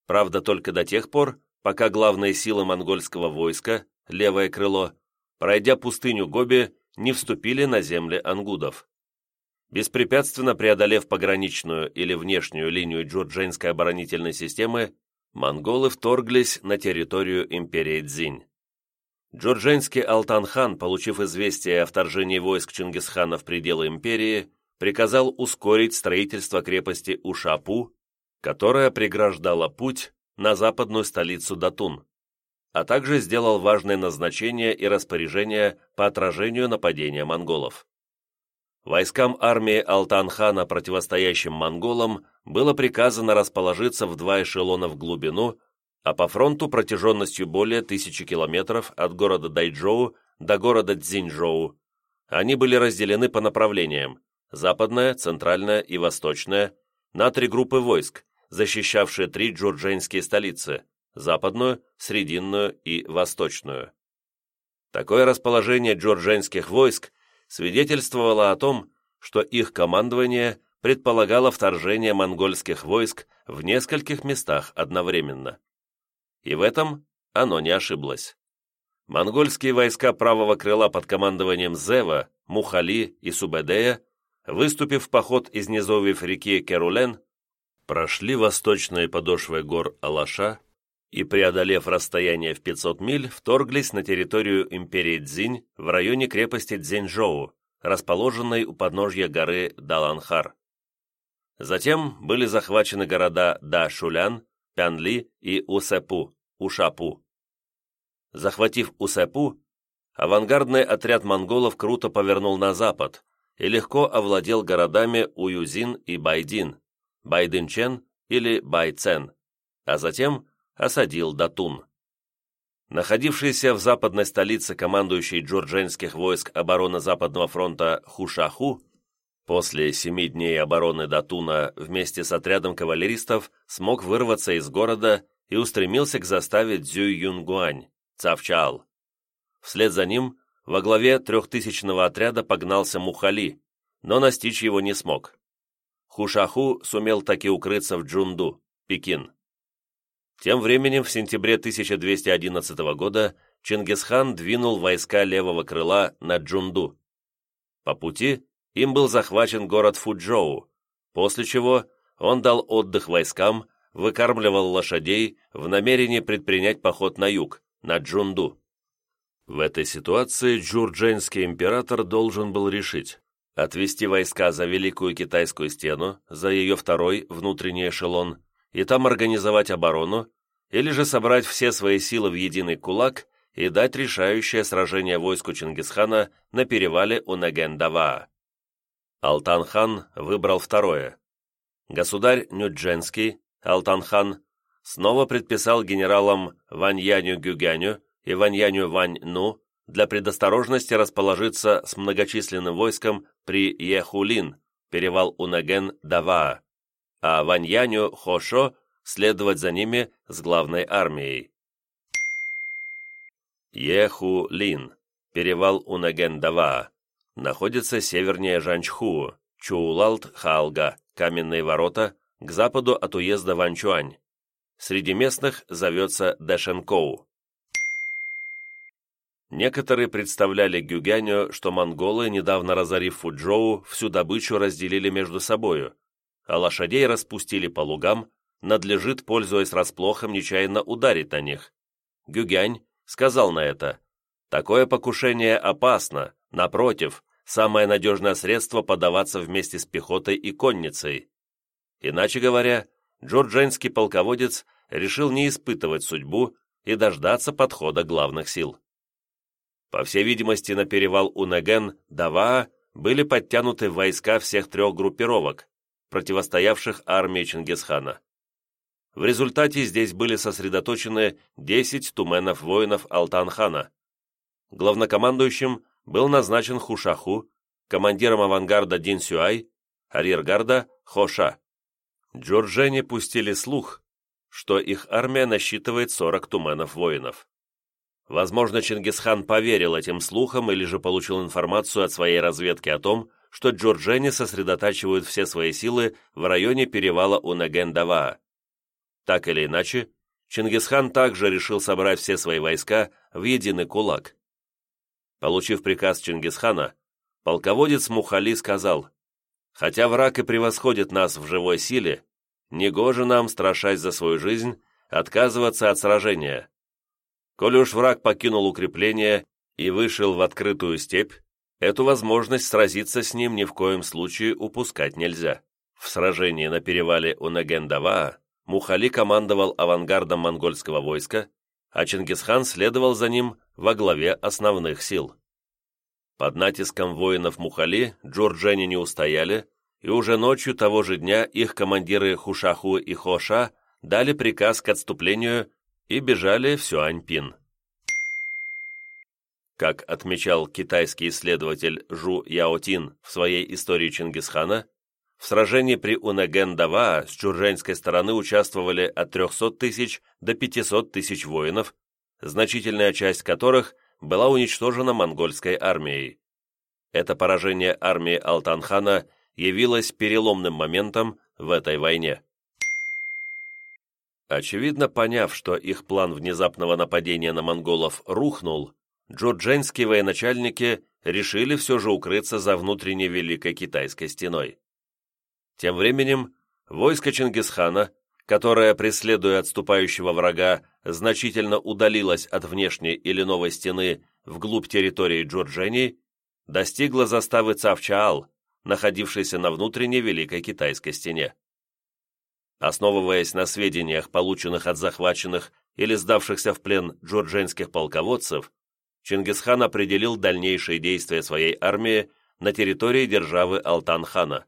Правда, только до тех пор, пока главные силы монгольского войска, левое крыло, пройдя пустыню Гоби, не вступили на земли ангудов. Беспрепятственно преодолев пограничную или внешнюю линию джурдженской оборонительной системы, монголы вторглись на территорию империи Цзинь. Джурдженский Алтан-хан, получив известие о вторжении войск Чингисхана в пределы империи, приказал ускорить строительство крепости Ушапу, которая преграждала путь на западную столицу Датун, а также сделал важные назначения и распоряжения по отражению нападения монголов. Войскам армии Алтан-хана, противостоящим монголам, было приказано расположиться в два эшелона в глубину, а по фронту протяженностью более тысячи километров от города Дайчжоу до города Цзиньчжоу. Они были разделены по направлениям – западная, центральная и восточная – на три группы войск, защищавшие три джурдженские столицы – западную, срединную и восточную. Такое расположение джурдженских войск свидетельствовало о том, что их командование предполагало вторжение монгольских войск в нескольких местах одновременно. И в этом оно не ошиблось. Монгольские войска правого крыла под командованием Зева, Мухали и Субедея, выступив в поход из низовьев реки Керулен, прошли восточные подошвы гор Алаша и, преодолев расстояние в 500 миль, вторглись на территорию империи Цзинь в районе крепости Цзиньчжоу, расположенной у подножья горы Даланхар. Затем были захвачены города Да-Шулян, Пянли и Усепу, Ушапу. Захватив Усепу, авангардный отряд монголов круто повернул на запад и легко овладел городами Уюзин и Байдин, Байдынчен или Байцен, а затем осадил Датун. Находившийся в западной столице командующий джурдженских войск обороны Западного фронта Хушаху после семи дней обороны Датуна вместе с отрядом кавалеристов смог вырваться из города и устремился к заставе Цзюй-Юнгуань, Цавчаал. Вслед за ним во главе трехтысячного отряда погнался Мухали, но настичь его не смог. Хушаху сумел таки укрыться в Джунду, Пекин. Тем временем в сентябре 1211 года Чингисхан двинул войска левого крыла на Джунду. По пути им был захвачен город Фуджоу, после чего он дал отдых войскам, выкармливал лошадей в намерении предпринять поход на юг, на Джунду. В этой ситуации джурдженский император должен был решить, отвести войска за Великую Китайскую стену, за ее второй внутренний эшелон, и там организовать оборону, или же собрать все свои силы в единый кулак и дать решающее сражение войску Чингисхана на перевале у Нагендава. Алтан-хан выбрал второе. Государь Нюдженский, Алтан-хан, снова предписал генералам Ваньяню Гюгяню и Ваньяню Вань-Ну для предосторожности расположиться с многочисленным войском при Ехулин, перевал Унаген-Даваа, а Ваньяню Хошо следовать за ними с главной армией. Ехулин, перевал Унаген-Даваа, находится севернее Жанчху, Чуулалт-Халга, Каменные ворота, к западу от уезда Ванчуань. Среди местных зовется Дэшенкоу. Некоторые представляли Гюгяню, что монголы, недавно разорив Фуджоу, всю добычу разделили между собою, а лошадей распустили по лугам, надлежит, пользуясь расплохом, нечаянно ударить на них. Гюгянь сказал на это, «Такое покушение опасно, напротив, самое надежное средство подаваться вместе с пехотой и конницей». Иначе говоря, джордженский полководец решил не испытывать судьбу и дождаться подхода главных сил. По всей видимости, на перевал Унеген, Даваа были подтянуты войска всех трех группировок, противостоявших армии Чингисхана. В результате здесь были сосредоточены 10 туменов воинов Алтан-хана. Главнокомандующим был назначен Хушаху, командиром авангарда Дин Сюай, арьергарда Хоша. Джорджени пустили слух, что их армия насчитывает 40 туменов воинов. Возможно, Чингисхан поверил этим слухам или же получил информацию от своей разведки о том, что джурджени сосредотачивают все свои силы в районе перевала Унаген-Даваа. Так или иначе, Чингисхан также решил собрать все свои войска в единый кулак. Получив приказ Чингисхана, полководец Мухали сказал, «Хотя враг и превосходит нас в живой силе, негоже нам, страшась за свою жизнь, отказываться от сражения. Коли уж враг покинул укрепление и вышел в открытую степь, эту возможность сразиться с ним ни в коем случае упускать нельзя. В сражении на перевале у Нагендава Мухали командовал авангардом монгольского войска, а Чингисхан следовал за ним во главе основных сил. Под натиском воинов Мухали джурджени не устояли, и уже ночью того же дня их командиры Хушаху и Хоша дали приказ к отступлению и бежали в Сюаньпин. Как отмечал китайский исследователь Жу Яотин в своей истории Чингисхана, в сражении при Унаген-Дава с джурженской стороны участвовали от 300 тысяч до 500 тысяч воинов, значительная часть которых была уничтожена монгольской армией. Это поражение армии Алтанхана явилось переломным моментом в этой войне. Очевидно, поняв, что их план внезапного нападения на монголов рухнул, джурдженские военачальники решили все же укрыться за внутренней Великой Китайской стеной. Тем временем войско Чингисхана, которое, преследуя отступающего врага, значительно удалилось от внешней или новой стены вглубь территории Джурджени, достигло заставы Цавчаал, находившейся на внутренней Великой Китайской стене. Основываясь на сведениях, полученных от захваченных или сдавшихся в плен джурдженских полководцев, Чингисхан определил дальнейшие действия своей армии на территории державы Алтан-хана.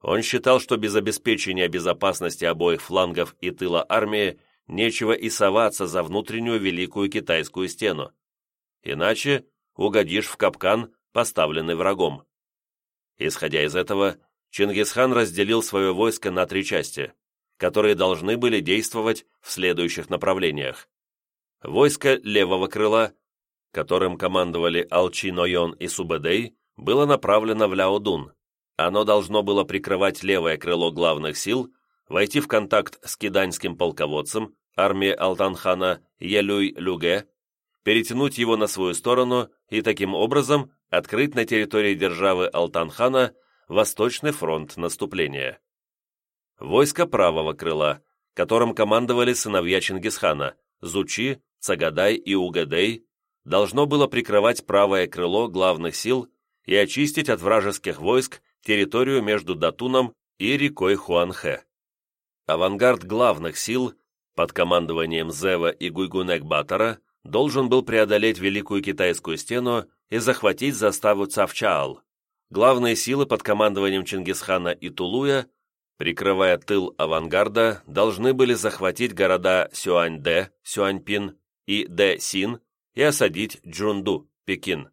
Он считал, что без обеспечения безопасности обоих флангов и тыла армии нечего и соваться за внутреннюю Великую Китайскую стену. Иначе угодишь в капкан, поставленный врагом. Исходя из этого, Чингисхан разделил свое войско на три части, которые должны были действовать в следующих направлениях. Войско левого крыла, которым командовали Алчи Нойон и Субэдэй, было направлено в Ляодун. Оно должно было прикрывать левое крыло главных сил, войти в контакт с киданьским полководцем, армии Алтанхана Елюй-Люге, перетянуть его на свою сторону и таким образом открыть на территории державы Алтанхана Восточный фронт наступления. Войско правого крыла, которым командовали сыновья Чингисхана, Зучи, Цагадай и Угадей, должно было прикрывать правое крыло главных сил и очистить от вражеских войск территорию между Датуном и рекой Хуанхэ. Авангард главных сил под командованием Зева и Гуйгунек-Батора должен был преодолеть Великую Китайскую стену и захватить заставу Цавчаал. Главные силы под командованием Чингисхана и Тулуя, прикрывая тыл авангарда, должны были захватить города Сюань-Дэ, Сюаньпин и Дэ-Син и осадить Джунду, Пекин.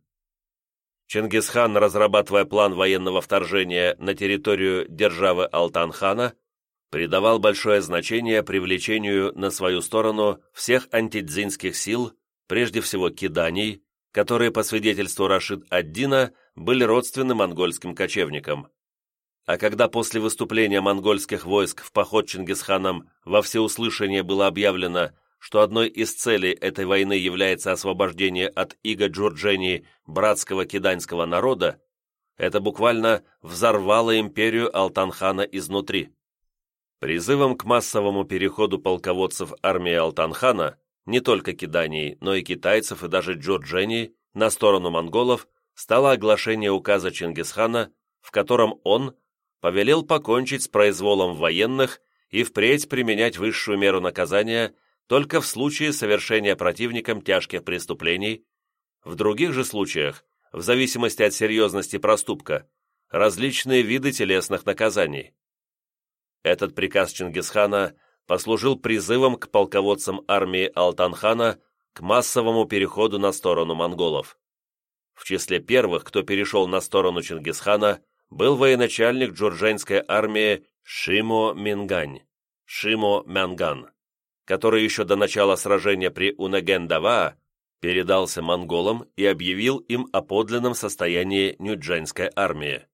Чингисхан, разрабатывая план военного вторжения на территорию державы Алтанхана, придавал большое значение привлечению на свою сторону всех антидзинских сил, прежде всего киданий, которые, по свидетельству Рашид ад-Дина, были родственны монгольским кочевникам. А когда после выступления монгольских войск в поход Чингисханом во всеуслышание было объявлено, что одной из целей этой войны является освобождение от иго Джурджени братского киданьского народа, это буквально взорвало империю Алтанхана изнутри. Призывом к массовому переходу полководцев армии Алтанхана, не только киданий, но и китайцев и даже Джурджени, на сторону монголов, стало оглашение указа Чингисхана, в котором он повелел покончить с произволом военных и впредь применять высшую меру наказания только в случае совершения противником тяжких преступлений, в других же случаях, в зависимости от серьезности проступка, различные виды телесных наказаний. Этот приказ Чингисхана послужил призывом к полководцам армии Алтанхана к массовому переходу на сторону монголов. В числе первых, кто перешел на сторону Чингисхана, был военачальник джурженской армии Шимо Мингань, Шимо Мянган который еще до начала сражения при Унагендава передался монголам и объявил им о подлинном состоянии Нюдженской армии.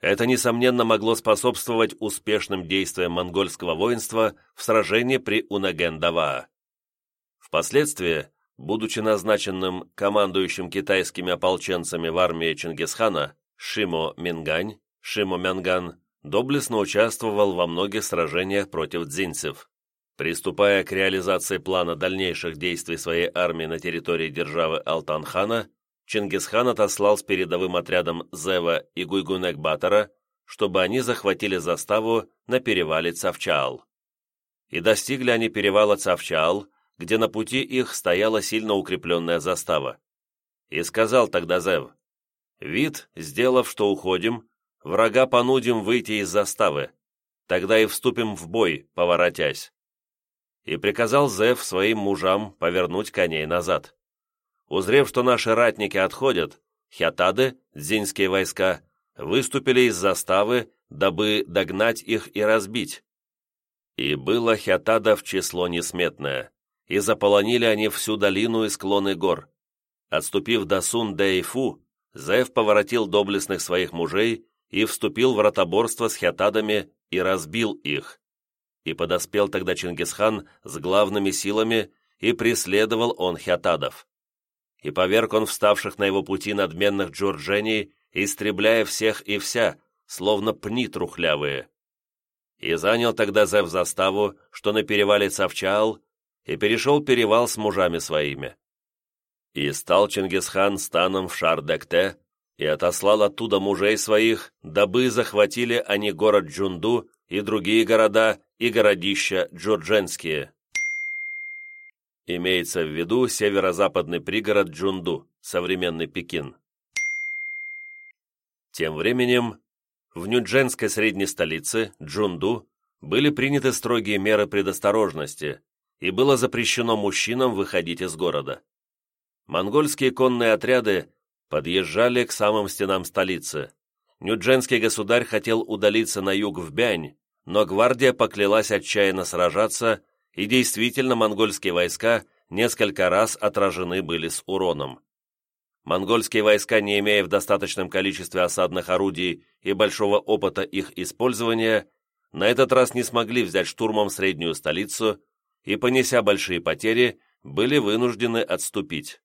Это, несомненно, могло способствовать успешным действиям монгольского воинства в сражении при Унагендава. Впоследствии, будучи назначенным командующим китайскими ополченцами в армии Чингисхана, Шимо Мингань, Шимо Мянган, доблестно участвовал во многих сражениях против дзинцев. Приступая к реализации плана дальнейших действий своей армии на территории державы Алтанхана, Чингисхан отослал с передовым отрядом Зева и Гуйгунек-Батора, чтобы они захватили заставу на перевале Цавчаал. И достигли они перевала Цавчаал, где на пути их стояла сильно укрепленная застава. И сказал тогда Зев, «Вид, сделав, что уходим, врага понудим выйти из заставы, тогда и вступим в бой, поворотясь» и приказал Зев своим мужам повернуть коней назад. Узрев, что наши ратники отходят, хятады, дзинские войска, выступили из заставы дабы догнать их и разбить. И было хятадов число несметное, и заполонили они всю долину и склоны гор. Отступив до Сун-Дэйфу, Зев поворотил доблестных своих мужей и вступил в ротоборство с хятадами и разбил их. И подоспел тогда Чингисхан с главными силами, и преследовал он хятадов. И поверг он вставших на его пути надменных джурджений, истребляя всех и вся, словно пни трухлявые. И занял тогда Зев заставу, что на перевале Цавчаал, и перешел перевал с мужами своими. И стал Чингисхан станом в Шардекте, и отослал оттуда мужей своих, дабы захватили они город Джунду и другие города и городища джурдженские. Имеется в виду северо-западный пригород Джунду, современный Пекин. Тем временем в Нюдженской средней столице, Джунду, были приняты строгие меры предосторожности, и было запрещено мужчинам выходить из города. Монгольские конные отряды подъезжали к самым стенам столицы. Нюдженский государь хотел удалиться на юг в Бянь, но гвардия поклялась отчаянно сражаться, и действительно монгольские войска несколько раз отражены были с уроном. Монгольские войска, не имея в достаточном количестве осадных орудий и большого опыта их использования, на этот раз не смогли взять штурмом среднюю столицу и, понеся большие потери, были вынуждены отступить.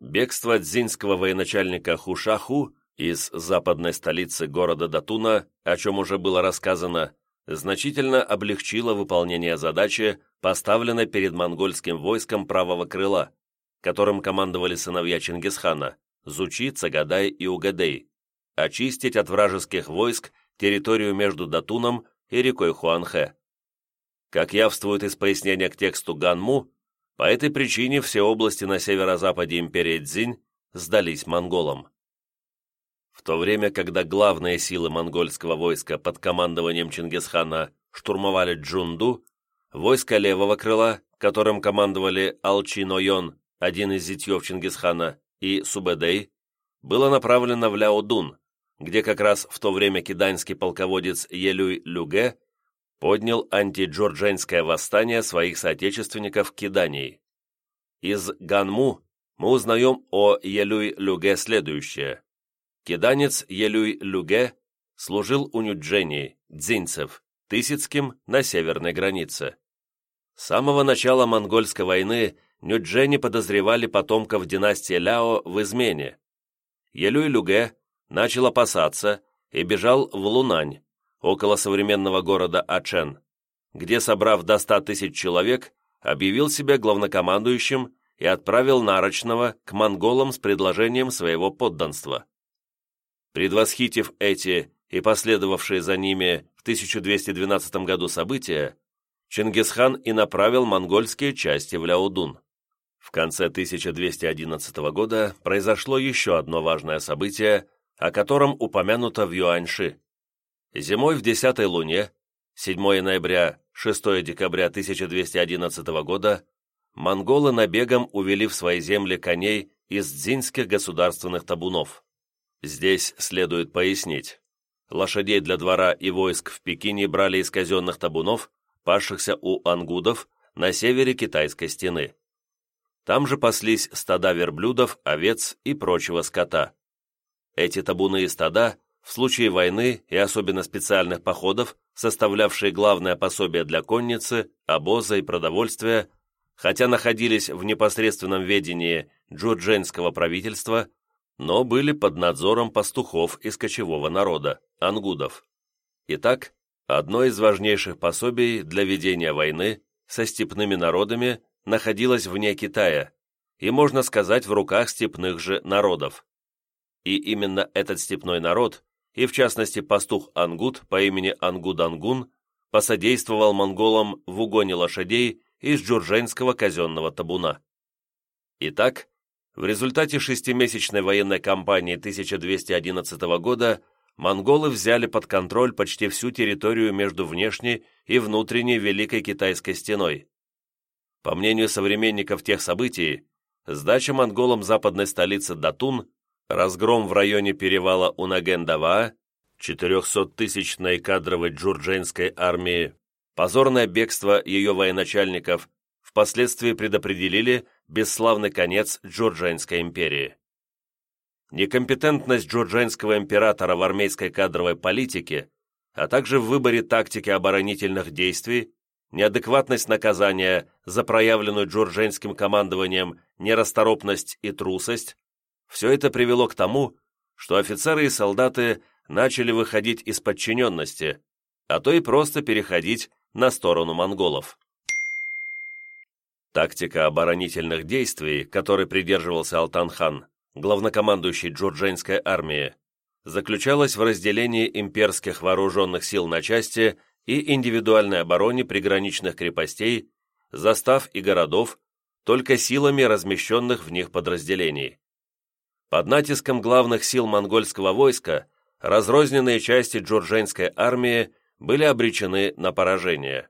Бегство дзинского военачальника Хушаху из западной столицы города Датуна, о чем уже было рассказано, значительно облегчило выполнение задачи, поставленной перед монгольским войском правого крыла, которым командовали сыновья Чингисхана, Зучи, Цагадай и Угадей, очистить от вражеских войск территорию между Датуном и рекой Хуанхэ. Как явствует из пояснения к тексту Ганму, по этой причине все области на северо-западе империи Цзинь сдались монголам. В то время, когда главные силы монгольского войска под командованием Чингисхана штурмовали Джунду, войско левого крыла, которым командовали Алчин-Ойон, один из зятьев Чингисхана, и Субэдэй, было направлено в Ляодун, где как раз в то время киданский полководец Елюй-Люге поднял антиджордженское восстание своих соотечественников Кидании. Из Ганму мы узнаем о Елюй-Люге следующее. Киданец Елюй-Люге служил у Нюджени, дзинцев, Тысяцким на северной границе. С самого начала монгольской войны Нюджени подозревали потомков династии Ляо в измене. Елюй-Люге начал опасаться и бежал в Лунань, около современного города Ачен, где, собрав до ста тысяч человек, объявил себя главнокомандующим и отправил Нарочного к монголам с предложением своего подданства. Предвосхитив эти и последовавшие за ними в 1212 году события, Чингисхан и направил монгольские части в Ляодун. В конце 1211 года произошло еще одно важное событие, о котором упомянуто в Юаньши. Зимой в десятой луне, 7 ноября, 6 декабря 1211 года, монголы набегом увели в свои земли коней из дзинских государственных табунов. Здесь следует пояснить. Лошадей для двора и войск в Пекине брали из казенных табунов, пасшихся у ангудов на севере китайской стены. Там же паслись стада верблюдов, овец и прочего скота. Эти табуны и стада в случае войны и особенно специальных походов, составлявшие главное пособие для конницы, обоза и продовольствия, хотя находились в непосредственном ведении джурдженского правительства, но были под надзором пастухов из кочевого народа, ангудов. Итак, одно из важнейших пособий для ведения войны со степными народами находилось вне Китая и, можно сказать, в руках степных же народов. И именно этот степной народ и в частности пастух Ангут по имени Ангуд-Ангун посодействовал монголам в угоне лошадей из джурженского казенного табуна. Итак, в результате шестимесячной военной кампании 1211 года монголы взяли под контроль почти всю территорию между внешней и внутренней Великой Китайской стеной. По мнению современников тех событий, сдача монголам западной столицы Датун разгром в районе перевала Унагендава 400-тысячной кадровой джурдженской армии, позорное бегство ее военачальников впоследствии предопределили бесславный конец Джурдженской империи. Некомпетентность джурдженского императора в армейской кадровой политике, а также в выборе тактики оборонительных действий, неадекватность наказания за проявленную джурдженским командованием нерасторопность и трусость, все это привело к тому, что офицеры и солдаты начали выходить из подчиненности, а то и просто переходить на сторону монголов. Тактика оборонительных действий, которой придерживался Алтан-хан, главнокомандующий Джурдженской армии, заключалась в разделении имперских вооруженных сил на части и индивидуальной обороне приграничных крепостей, застав и городов, только силами размещенных в них подразделений. Под натиском главных сил монгольского войска разрозненные части джурдженской армии были обречены на поражение.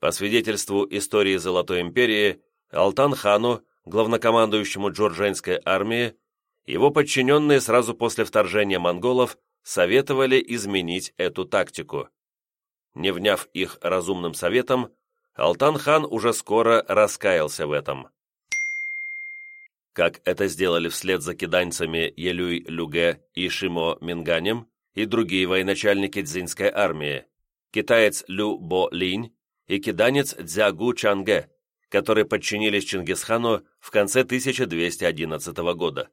По свидетельству истории Золотой империи, Алтан-хану, главнокомандующему джурдженской армии, его подчиненные сразу после вторжения монголов советовали изменить эту тактику. Не вняв их разумным советом, Алтан-хан уже скоро раскаялся в этом. Как это сделали вслед за киданьцами Елюй-Люге и Шимо-Минганем и другие военачальники дзинской армии, китаец Лю Бо-Линь и киданец Дзягу Чанге, которые подчинились Чингисхану в конце 1211 года.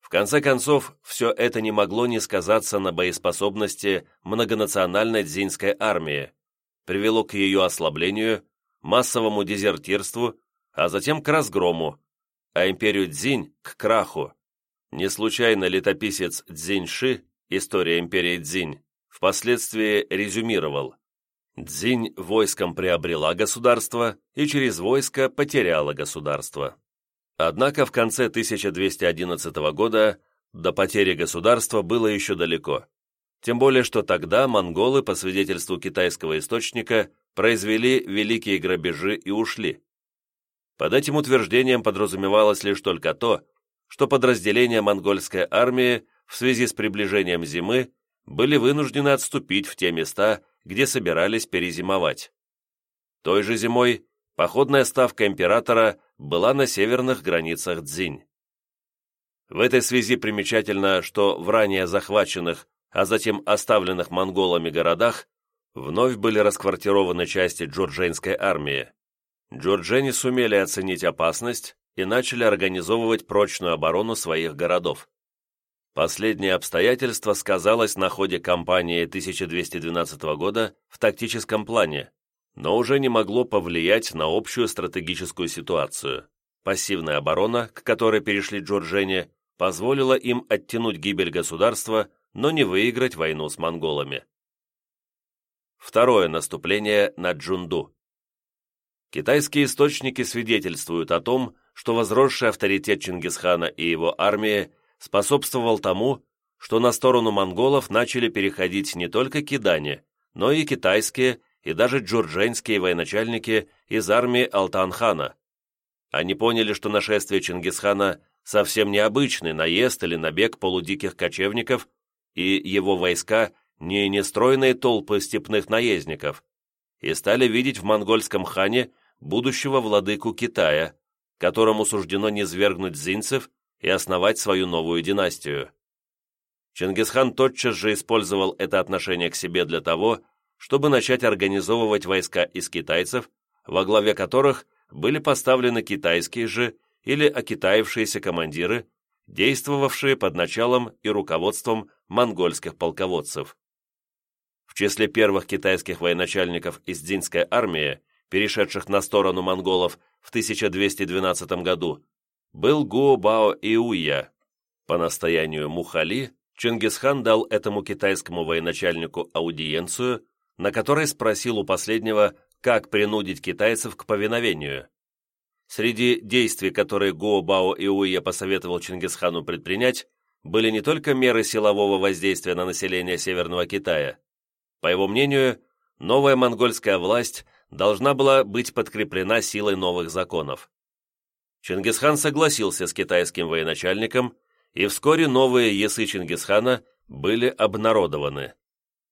В конце концов, все это не могло не сказаться на боеспособности многонациональной дзинской армии, привело к ее ослаблению, массовому дезертирству, а затем к разгрому, а империю Дзинь – к краху. Не случайно летописец Цзиньши «История империи Дзинь» впоследствии резюмировал «Дзинь войском приобрела государство и через войско потеряла государство». Однако в конце 1211 года до потери государства было еще далеко. Тем более, что тогда монголы, по свидетельству китайского источника, произвели великие грабежи и ушли. Под этим утверждением подразумевалось лишь только то, что подразделения монгольской армии в связи с приближением зимы были вынуждены отступить в те места, где собирались перезимовать. Той же зимой походная ставка императора была на северных границах Цзинь. В этой связи примечательно, что в ранее захваченных а затем оставленных монголами городах, вновь были расквартированы части джорджейнской армии. Джорджени сумели оценить опасность и начали организовывать прочную оборону своих городов. Последнее обстоятельство сказалось на ходе кампании 1212 года в тактическом плане, но уже не могло повлиять на общую стратегическую ситуацию. Пассивная оборона, к которой перешли Джорджени, позволила им оттянуть гибель государства но не выиграть войну с монголами. Второе наступление на Джунду. Китайские источники свидетельствуют о том, что возросший авторитет Чингисхана и его армии способствовал тому, что на сторону монголов начали переходить не только кидане, но и китайские и даже джурдженские военачальники из армии Алтан-хана. Они поняли, что нашествие Чингисхана совсем необычный наезд или набег полудиких кочевников и его войска не нестройные толпы степных наездников, и стали видеть в монгольском хане будущего владыку Китая, которому суждено низвергнуть зинцев и основать свою новую династию. Чингисхан тотчас же использовал это отношение к себе для того, чтобы начать организовывать войска из китайцев, во главе которых были поставлены китайские же или окитаившиеся командиры, действовавшие под началом и руководством монгольских полководцев. В числе первых китайских военачальников из Дзинской армии, перешедших на сторону монголов в 1212 году, был Гуо Бао Иуя. По настоянию Мухали Чингисхан дал этому китайскому военачальнику аудиенцию, на которой спросил у последнего, как принудить китайцев к повиновению. Среди действий, которые Гуо Бао Иуя посоветовал Чингисхану предпринять, были не только меры силового воздействия на население Северного Китая. По его мнению, новая монгольская власть должна была быть подкреплена силой новых законов. Чингисхан согласился с китайским военачальником, и вскоре новые есы Чингисхана были обнародованы.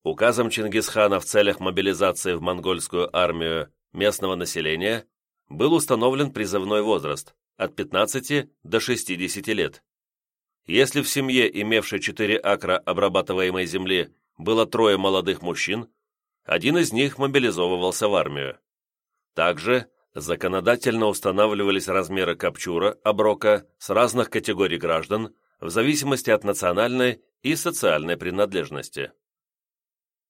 Указом Чингисхана в целях мобилизации в монгольскую армию местного населения был установлен призывной возраст от 15 до 60 лет. Если в семье, имевшей 4 акра обрабатываемой земли, было трое молодых мужчин, один из них мобилизовывался в армию. Также законодательно устанавливались размеры капчура, оброка с разных категорий граждан в зависимости от национальной и социальной принадлежности.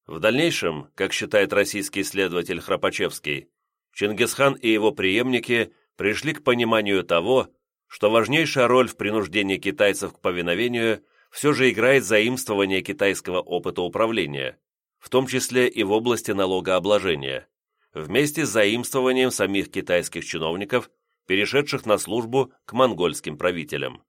В дальнейшем, как считает российский исследователь Храпачевский, Чингисхан и его преемники пришли к пониманию того, что важнейшая роль в принуждении китайцев к повиновению все же играет заимствование китайского опыта управления, в том числе и в области налогообложения, вместе с заимствованием самих китайских чиновников, перешедших на службу к монгольским правителям.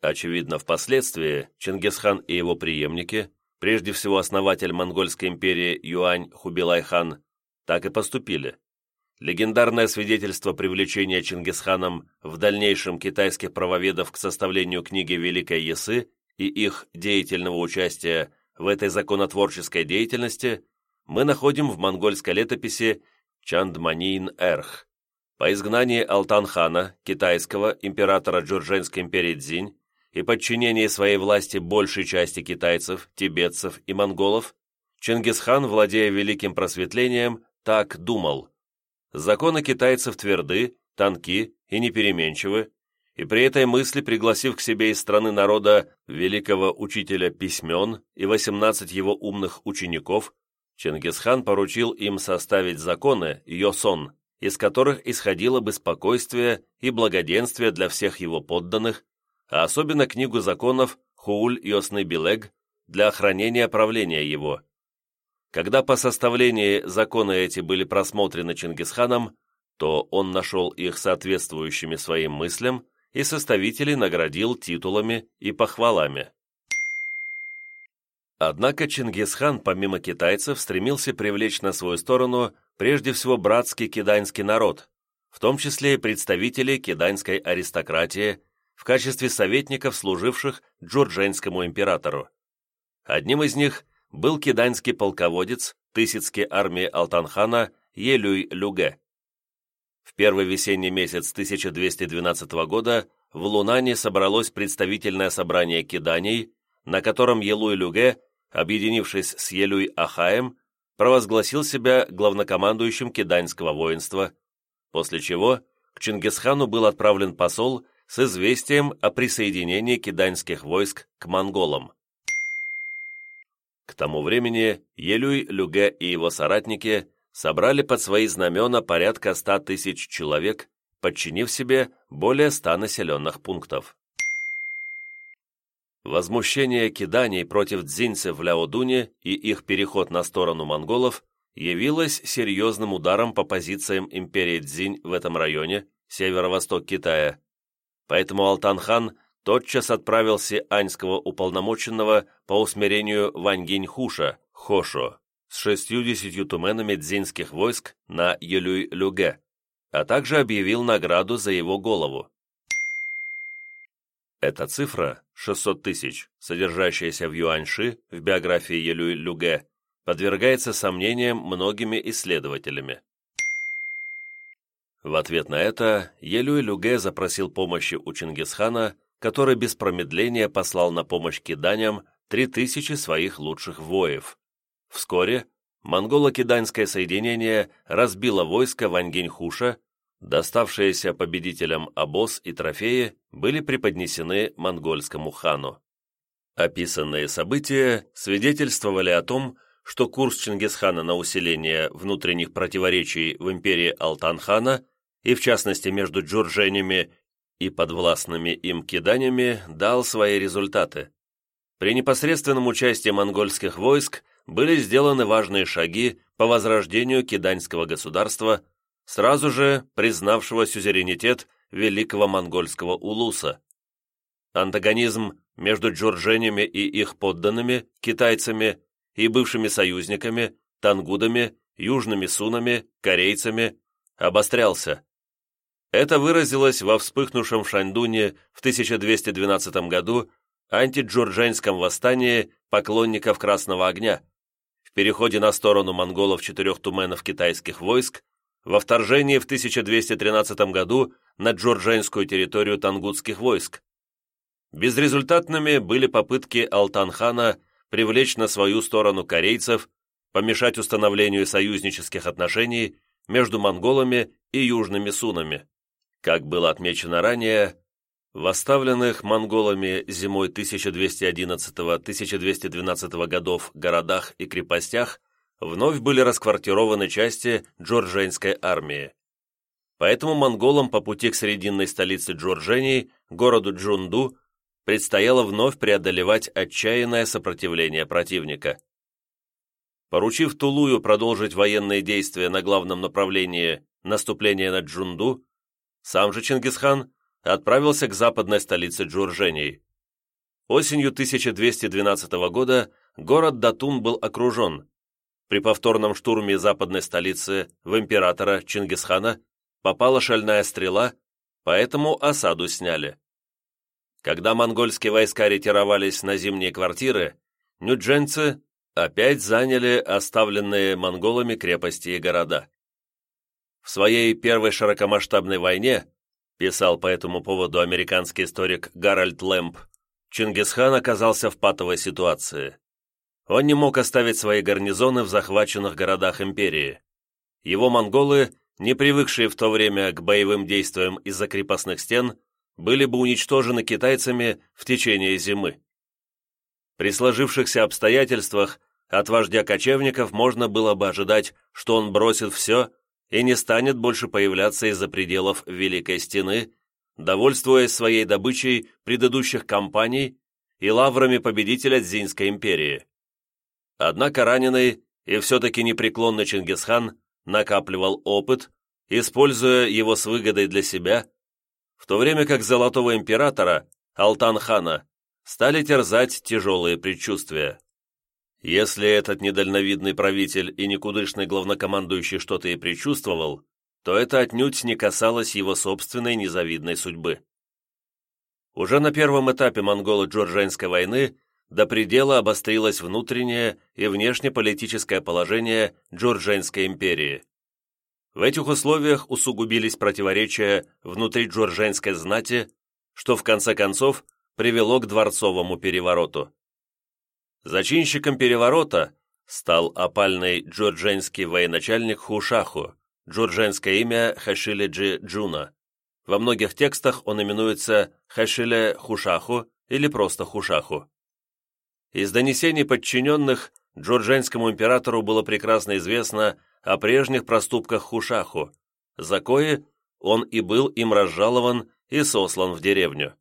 Очевидно, впоследствии Чингисхан и его преемники, прежде всего основатель монгольской империи Юань Хубилай-хан, так и поступили легендарное свидетельство привлечения Чингисханом в дальнейшем китайских правоведов к составлению книги Великой Ясы и их деятельного участия в этой законотворческой деятельности мы находим в монгольской летописи Чандманин-Эрх. По изгнании Алтан-хана, китайского императора Джурженской империи Цзинь, и подчинении своей власти большей части китайцев, тибетцев и монголов, Чингисхан, владея великим просветлением, так думал – Законы китайцев тверды, тонки и непеременчивы, и при этой мысли, пригласив к себе из страны народа великого учителя письмен и 18 его умных учеников, Чингисхан поручил им составить законы Йосон, из которых исходило бы спокойствие и благоденствие для всех его подданных, а особенно книгу законов Хууль Йосны Билег для охранения правления его. Когда по составлении законы эти были просмотрены Чингисханом, то он нашел их соответствующими своим мыслям и составителей наградил титулами и похвалами. Однако Чингисхан, помимо китайцев, стремился привлечь на свою сторону прежде всего братский киданьский народ, в том числе и представителей киданьской аристократии, в качестве советников, служивших джурдженскому императору. Одним из них был киданьский полководец Тысяцкой армии Алтанхана Елюй-Люге. В первый весенний месяц 1212 года в Лунане собралось представительное собрание киданий, на котором Елуй-Люге, объединившись с Елюй-Ахаем, провозгласил себя главнокомандующим киданьского воинства, после чего к Чингисхану был отправлен посол с известием о присоединении киданьских войск к монголам. К тому времени Елюй, Люге и его соратники собрали под свои знамена порядка ста тысяч человек, подчинив себе более ста населенных пунктов. Возмущение киданий против дзинцев в Ляодуне и их переход на сторону монголов явилось серьезным ударом по позициям империи Цзинь в этом районе, северо-восток Китая. Поэтому Алтан-хан тотчас отправил сианьского уполномоченного по усмирению Ваньгинь-Хуша, Хошо, с шестьюдесятью туменами дзинских войск на Елюй-Люге, а также объявил награду за его голову. Эта цифра, 600 тысяч, содержащаяся в Юаньши в биографии Елюй-Люге, подвергается сомнениям многими исследователями. В ответ на это Елюй-Люге запросил помощи у Чингисхана который без промедления послал на помощь киданям три тысячи своих лучших воев. Вскоре монголо-киданьское соединение разбило войско Ваньгиньхуша, доставшиеся победителям обоз и трофеи были преподнесены монгольскому хану. Описанные события свидетельствовали о том, что курс Чингисхана на усиление внутренних противоречий в империи Алтанхана и в частности между джурженями и подвластными им киданиями дал свои результаты. При непосредственном участии монгольских войск были сделаны важные шаги по возрождению киданьского государства, сразу же признавшего сюзеренитет великого монгольского улуса. Антагонизм между джурженями и их подданными, китайцами, и бывшими союзниками, тангудами, южными сунами, корейцами, обострялся. Это выразилось во вспыхнувшем в Шаньдуне в 1212 году антиджурдженском восстании поклонников Красного Огня, в переходе на сторону монголов четырех туменов китайских войск, во вторжении в 1213 году на джурдженскую территорию тангутских войск. Безрезультатными были попытки Алтанхана привлечь на свою сторону корейцев, помешать установлению союзнических отношений между монголами и южными сунами. Как было отмечено ранее, в оставленных монголами зимой 1211-1212 годов городах и крепостях вновь были расквартированы части джорджейнской армии. Поэтому монголам по пути к срединной столице Джорджении, городу Джунду, предстояло вновь преодолевать отчаянное сопротивление противника. Поручив Тулую продолжить военные действия на главном направлении наступления на Джунду, сам же Чингисхан отправился к западной столице Джуржении. Осенью 1212 года город Датун был окружен. При повторном штурме западной столицы в императора Чингисхана попала шальная стрела, поэтому осаду сняли. Когда монгольские войска ретировались на зимние квартиры, нюдженцы опять заняли оставленные монголами крепости и города. В своей первой широкомасштабной войне, писал по этому поводу американский историк Гарольд Лэмп, Чингисхан оказался в патовой ситуации. Он не мог оставить свои гарнизоны в захваченных городах империи. Его монголы, не привыкшие в то время к боевым действиям из-за крепостных стен, были бы уничтожены китайцами в течение зимы. При сложившихся обстоятельствах от вождя кочевников можно было бы ожидать, что он бросит все и не станет больше появляться из-за пределов Великой Стены, довольствуясь своей добычей предыдущих кампаний и лаврами победителя Дзинской империи. Однако раненый и все-таки непреклонный Чингисхан накапливал опыт, используя его с выгодой для себя в то время как Золотого Императора, Алтан-хана, стали терзать тяжелые предчувствия. Если этот недальновидный правитель и никудышный главнокомандующий что-то и предчувствовал, то это отнюдь не касалось его собственной незавидной судьбы. Уже на первом этапе монголо-джорджанской войны до предела обострилось внутреннее и внешнеполитическое положение Джорджанской империи. В этих условиях усугубились противоречия внутри джорджанской знати, что в конце концов привело к дворцовому перевороту. Зачинщиком переворота стал опальный джорджанский военачальник Хушаху, джорджанское имя Хашиледжи Джуна. Во многих текстах он именуется Хашиле Хушаху или просто Хушаху. Из донесений подчиненных джорджанскому императору было прекрасно известно о прежних проступках Хушаху, за кое он и был им разжалован и сослан в деревню.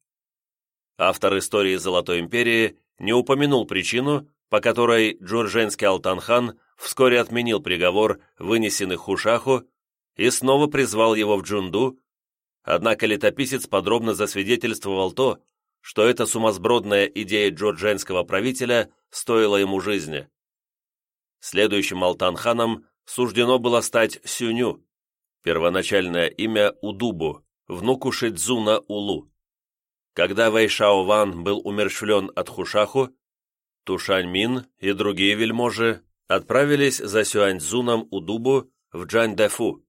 Автор истории Золотой империи не упомянул причину, по которой джурженский Алтанхан вскоре отменил приговор, вынесенный Хушаху, и снова призвал его в Джунду, однако летописец подробно засвидетельствовал то, что эта сумасбродная идея джордженского правителя стоила ему жизни. Следующим Алтанханом суждено было стать Сюню, первоначальное имя Удубу, внуку Шидзуна Улу. Когда Вэйшао Ван был умерщвлен от Хушаху, Тушань Мин и другие вельможи отправились за Сюаньцзуном Удубу в Джаньдэфу.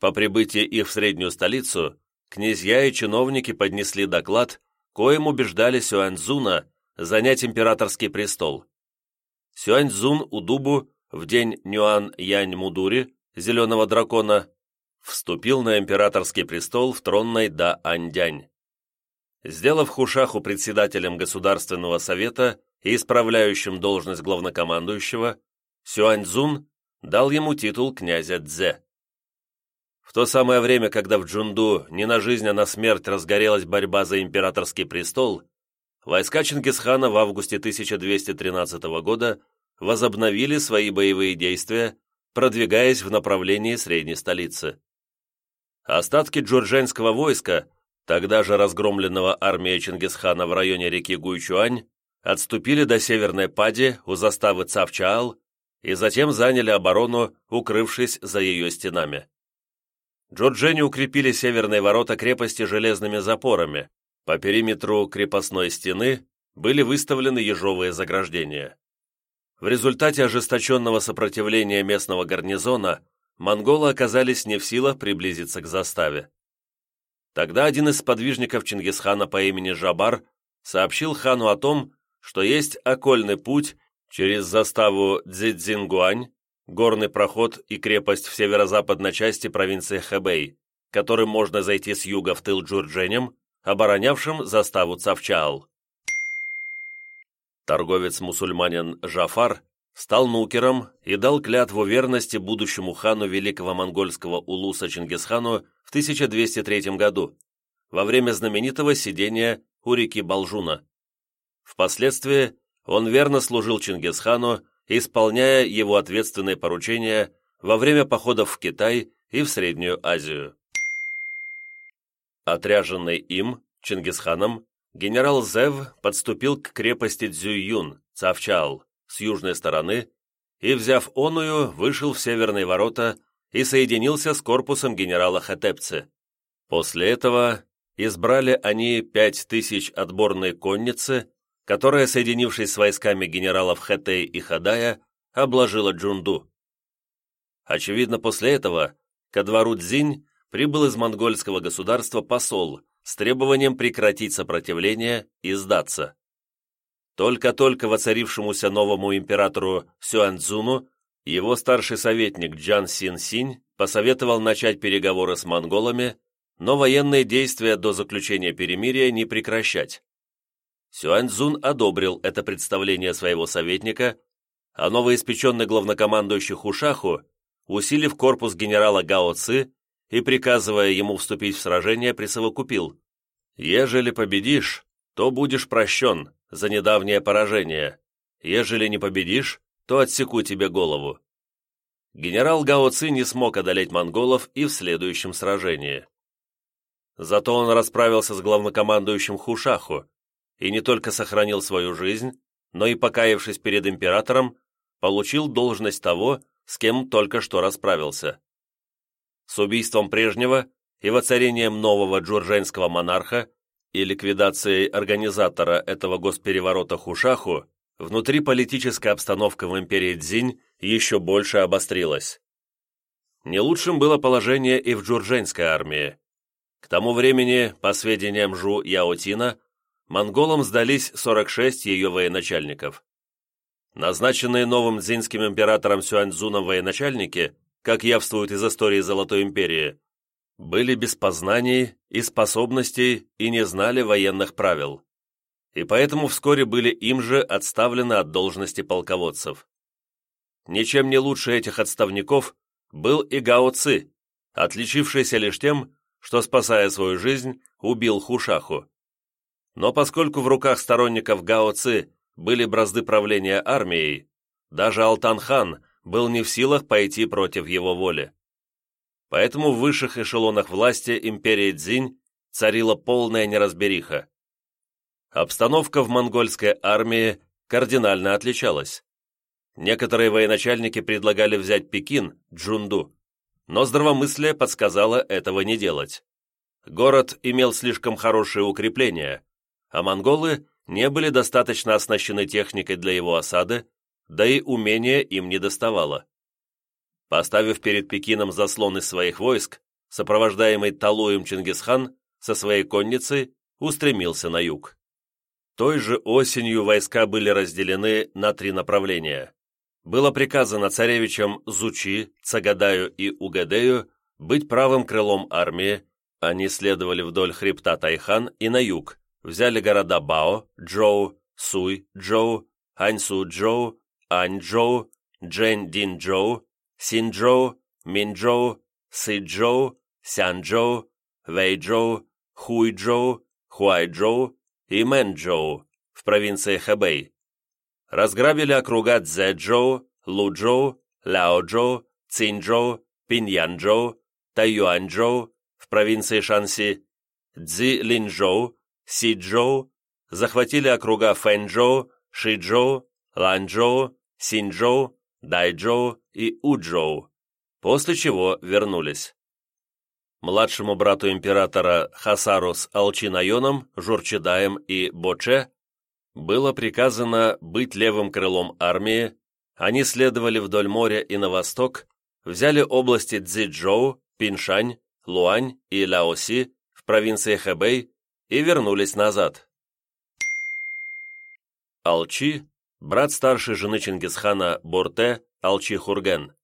По прибытии их в среднюю столицу, князья и чиновники поднесли доклад, коим убеждали Сюаньцзуна занять императорский престол. Сюаньцзун Удубу в день Нюан-Янь-Мудури, зеленого дракона, вступил на императорский престол в тронной Да-Андянь. Сделав Хушаху председателем Государственного совета и исправляющим должность главнокомандующего, Сюаньцзун дал ему титул князя Цзэ. В то самое время, когда в Джунду не на жизнь, а на смерть разгорелась борьба за императорский престол, войска Чингисхана в августе 1213 года возобновили свои боевые действия, продвигаясь в направлении средней столицы. Остатки джурженского войска, тогда же разгромленного армией Чингисхана в районе реки Гуйчуань, отступили до северной Пади у заставы Цавчаал и затем заняли оборону, укрывшись за ее стенами. Джорджени укрепили северные ворота крепости железными запорами. По периметру крепостной стены были выставлены ежовые заграждения. В результате ожесточенного сопротивления местного гарнизона монголы оказались не в силах приблизиться к заставе. Тогда один из сподвижников Чингисхана по имени Жабар сообщил хану о том, что есть окольный путь через заставу Цзидзингуань, горный проход и крепость в северо-западной части провинции Хэбэй, которым можно зайти с юга в тыл Джурдженем, оборонявшим заставу Цавчаал. Торговец-мусульманин Жафар стал нукером и дал клятву верности будущему хану великого монгольского улуса Чингисхану в 1203 году, во время знаменитого сидения у реки Балжуна. Впоследствии он верно служил Чингисхану, исполняя его ответственные поручения во время походов в Китай и в Среднюю Азию. Отряженный им, Чингисханом, генерал Зев подступил к крепости Цзюйюн, Цавчал, с южной стороны и, взяв оную, вышел в северные ворота и соединился с корпусом генерала Хатепце. После этого избрали они пять тысяч отборной конницы, которая, соединившись с войсками генералов Хэтей и Хадая, обложила Джунду. Очевидно, после этого ко двору Цзинь прибыл из монгольского государства посол с требованием прекратить сопротивление и сдаться. Только-только воцарившемуся новому императору Сюаньцзуну его старший советник Джан Син Синь посоветовал начать переговоры с монголами, но военные действия до заключения перемирия не прекращать. Сюаньцзун одобрил это представление своего советника, а новоиспеченный главнокомандующий Хушаху, усилив корпус генерала Гао Ци и приказывая ему вступить в сражение, присовокупил «Ежели победишь, то будешь прощен за недавнее поражение. Ежели не победишь, то отсеку тебе голову». Генерал Гао Ци не смог одолеть монголов и в следующем сражении. Зато он расправился с главнокомандующим Хушаху и не только сохранил свою жизнь, но и, покаявшись перед императором, получил должность того, с кем только что расправился. С убийством прежнего и воцарением нового джурженского монарха и ликвидацией организатора этого госпереворота Хушаху внутри политическая обстановка в империи Цзинь еще больше обострилась. Не лучшим было положение и в джурженской армии. К тому времени, по сведениям Жу Яотина, монголам сдались 46 ее военачальников. Назначенные новым дзинским императором Сюаньцзуном военачальники, как явствует из истории Золотой империи, были без познаний и способностей и не знали военных правил. И поэтому вскоре были им же отставлены от должности полководцев. Ничем не лучше этих отставников был и Гао Ци, отличившийся лишь тем, что, спасая свою жизнь, убил Хушаху. Но поскольку в руках сторонников Гао Ци были бразды правления армией, даже Алтан-хан был не в силах пойти против его воли. Поэтому в высших эшелонах власти империи Цзинь царила полная неразбериха. Обстановка в монгольской армии кардинально отличалась. Некоторые военачальники предлагали взять Пекин, Джунду, но здравомыслие подсказало этого не делать. Город имел слишком хорошие укрепления, а монголы не были достаточно оснащены техникой для его осады, да и умения им не доставало. Поставив перед Пекином заслон из своих войск, сопровождаемый Талуем Чингисхан со своей конницей устремился на юг. Той же осенью войска были разделены на три направления. Было приказано царевичам Зучи, Цагадаю и Угадею быть правым крылом армии, они следовали вдоль хребта Тайхан и на юг, взяли города Бао, Джоу, Суй, Джоу, Аньсу, Джоу, Аньчжоу, Джэнь-Дин-Джоу, Синчжоу, Минчжоу, Сычжоу, Сянчжоу, Вэйчжоу, Хуйчжоу, Хуайчжоу и Мэнчжоу в провинции Хэбэй. Разграбили округа Цзэчжоу, Лучжоу, Ляочжоу, Цинчжоу, Пиньянчжоу, Тайюаньчжоу в провинции Шанси, Цзи-Линчжоу, Сичжоу, захватили округа Фэнчжоу, Шичжоу, Ланчжоу, Синчжоу, Дайчжоу и Учжоу, после чего вернулись. Младшему брату императора Хасару с Алчи-нойоном, Журчедаем и Боче было приказано быть левым крылом армии, они следовали вдоль моря и на восток, взяли области Цзичжоу, Пиншань, Луань и Лаоси в провинции Хэбэй и вернулись назад. Алчи, брат старшей жены Чингисхана Борте, Алчи Хурген,